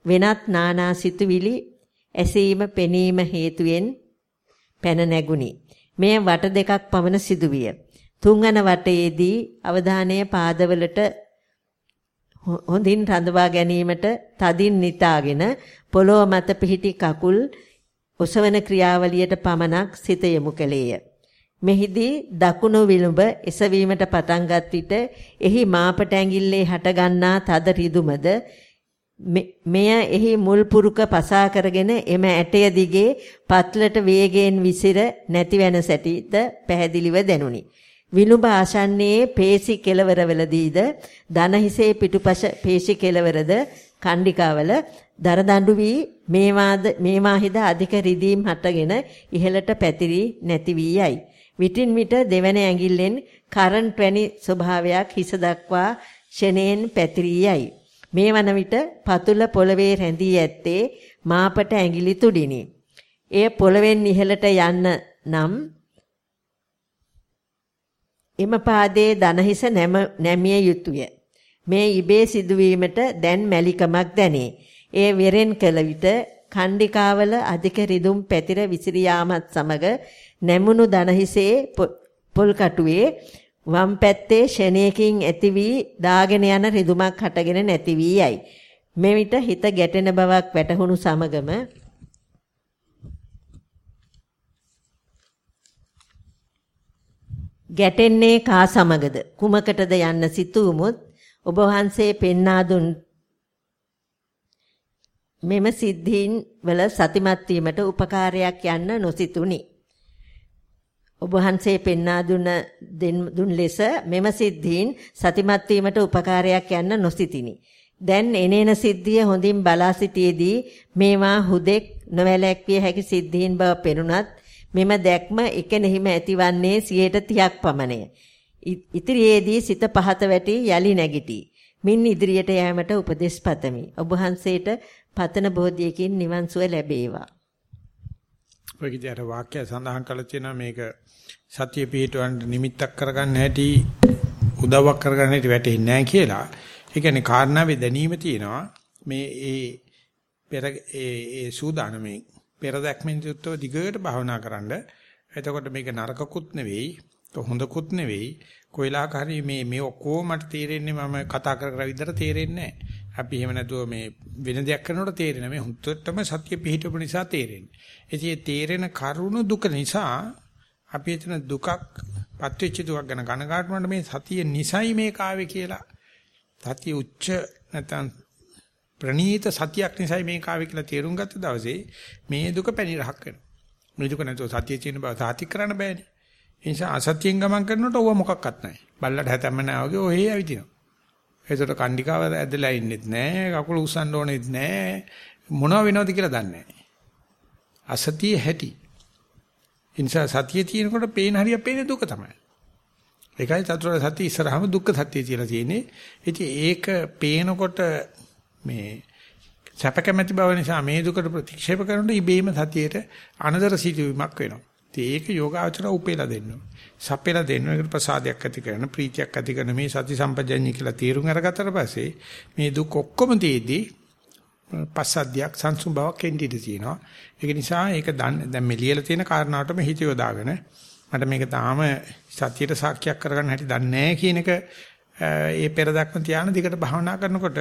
වෙනත් නානා සිතුවිලි ඇසීම පෙනීම හේතුවෙන් පැන නැගුණි. මෙය වට දෙකක් පමණ සිදුවිය. තුන්වන වටයේදී අවධානය පාදවලට හොඳින් රඳවා ගැනීමට තදින් නිතාගෙන පොළොව මත පිහිටි කකුල් ඔසවන ක්‍රියාවලියට පමණක් සිත යොමු කළේය. මෙහිදී දකුණු විලුඹ එසවීමට පටන්ගත් විට එහි මාපට ඇඟිල්ලේ හටගන්නා තද රිදුමද මෙය එහි මුල් පුරුක පසා කරගෙන එම ඇටය දිගේ පත්ලට වේගයෙන් විසිර නැතිවෙන සැටිද පැහැදිලිව දැනුනි. විලුඹ ආසන්නයේ පේශි කෙලවරවලදීද දන හිසේ පිටුපස පේශි කෙලවරද කණ්ඩිකාවල දරදඬු වී මේවාද මේවාහිද අධික රිදීම් හටගෙන ඉහළට පැතිරි නැති වී යයි. විටින් විට දෙවන ඇඟිල්ලෙන් කරන්ට් වැනි ස්වභාවයක් හිස දක්වා ෂණයෙන් පැතිරී යයි. මේ වන විට පතුල පොළවේ රැඳී ඇත්තේ මාපට ඇඟිලි තුඩිනි. එය පොළවෙන් ඉහළට යන්න නම් එම පාදයේ දනහිස නැමිය යුතුය. මේ ඉබේ සිදුවීමට දැන් මැලිකමක් දැනේ. ඒ වෙරෙන් කළ විට කණ්ඩිකාවල අධික රිදුම් පැතිර විසිරී යාමත් සමග නැමුණු දනහිසේ පොල් කටුවේ වම් පැත්තේ ෂණයකින් ඇති වී දාගෙන යන රිදුමක් හටගෙන නැති වී යයි. මෙවිට හිත ගැටෙන බවක් වැටහුණු සමගම ගැටෙන්නේ කා සමගද කුමකටද යන්න සිතුවමුත් ඔබ වහන්සේ පෙන්වා දුන් මෙම සිද්ධීන් වල සතිමත් වීමට උපකාරයක් යන්න නොසිතුනි. ඔබ වහන්සේ පෙන්වා දුන දුන් ලෙස මෙම සිද්ධීන් සතිමත් වීමට උපකාරයක් යන්න නොසිතිනි. දැන් එනේන සිද්ධිය හොඳින් බලා සිටියේදී මේවා හුදෙක් නොවැළැක්විය හැකි සිද්ධීන් බව පෙනුනත් මෙම දැක්ම එකෙනෙහිම ඇතිවන්නේ 30ක් පමණය. ඉදිරියේදී සිත පහත වැටි යලි නැගිටි. මින් ඉදිරියට යෑමට උපදෙස් පතමි. ඔබ වහන්සේට පතන බෝධියකින් නිවන් සුව ලැබේවා. ඔය විදිහට වාක්‍ය සඳහන් කරලා තියෙනවා මේක සතිය පිහිටවන්න නිමිත්තක් කරගන්න හැටි උදව්වක් කරගන්න හැටි වැටෙන්නේ නැහැ කියලා. ඒ කියන්නේ කාරණාවේ දැනීම තියෙනවා මේ ඒ පෙර ඒ ඒ සූදානමේ පෙර දැක්මෙන් යුක්තව දිගට භාවනා කරන්න. එතකොට මේක නරකකුත් නෙවෙයි, හොඳකුත් නෙවෙයි. කොයිලාක හරි මේ මේ ඔක්කොම මට තේරෙන්නේ මම කතා කර කර විතර තේරෙන්නේ නැහැ. අපි එහෙම නැතුව මේ වෙන දෙයක් කරනකොට තේරෙන්නේ මේ හුත්තටම සත්‍ය පිහිටපු නිසා තේරෙන්නේ. ඉතින් තේරෙන කරුණු දුක නිසා අපි එතන දුකක් පත්වෙච්ච දුකක් ගැන කනගාටුනට මේ සතිය නිසයි මේක ආවේ කියලා. සතිය උච්ච නැත්නම් ප්‍රණීත සතියක් නිසයි මේක ආවේ කියලා තේරුම් ගත්ත දවසේ මේ දුක පැනිරහක් වෙනවා. මේ දුක නැතුව සතිය තියෙන බව සාතික් කරන්න බෑනේ. ඒ නිසා අසත්‍යයෙන් ගමන් කරනකොට ඕව මොකක්වත් නැහැ. බල්ලට හැතැම්ම නැහැ වගේ ඔහේ ඇවිදිනවා. ඒතර කණ්ඩිකාව ඇදලා ඉන්නෙත් නැහැ, කකුල උස්සන්න ඕනෙත් නැහැ. මොනව වෙනවද කියලා දන්නේ නැහැ. අසතිය හැටි. ඉන්සා සතිය තියෙනකොට පේන හරිය පේන දුක තමයි. ඒකයි චතුරාර්ය සත්‍ය ඉස්සරහම දුක්ඛ සත්‍ය කියලා තියෙන්නේ. ඉතින් ඒක පේනකොට මේ සැප කැමැති බව නිසා මේ දුකට ප්‍රතික්ෂේප කරනකොට ඉබේම සතියේට අනදර සිටීමක් වෙනවා. ඉතින් ඒක යෝගාචර උපේලා දෙන්න ඕනේ. සප්පේලා දෙන්න ඒකට ප්‍රසාදයක් ඇති කරන ප්‍රීතියක් ඇති කරන මේ සති සම්පජඤ්ඤය කියලා තීරුම් අරගත්තට පස්සේ මේ දුක් ඔක්කොම තියේදී පස්සද්ධියක් සංසුම් බවක් එන්නේ තියෙනවා. ඒක නිසා ඒක දැන් මේ ලියලා තියෙන කාරණාවටම හිත යොදාගෙන මට මේක තාම සත්‍යයට සාක්ෂියක් කරගන්න හැටි දන්නේ නැහැ කියන එක ඒ පෙර දක්ම තියාන දිගට භාවනා කරනකොට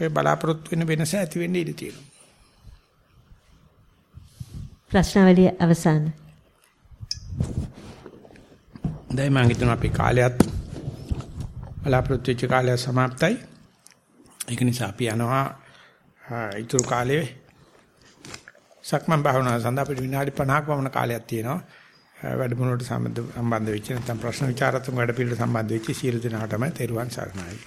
ඔය බලාපොරොත්තු වෙන වෙනස ඇති වෙන්න ඉඩ තියෙනවා. ප්‍රශ්නාවලිය අවසන්. දැන් මම හිතනවා අපි කාලයත් බලාපොරොත්තු වෙච්ච කාලය સમાප්තයි. ඒක නිසා අපි යනවා ඊතුරු කාලේ සක්මන් භාවනාව සඳහා අපිට විනාඩි 50ක් වමන කාලයක් තියෙනවා. වැඩමුළුවට සම්බන්ධ වෙච්ච නැත්නම් ප්‍රශ්න විචාරතුංග වැඩ පිළිවෙල සම්බන්ධ වෙච්ච සියලු දෙනාටම තෙරුවන් සරණයි.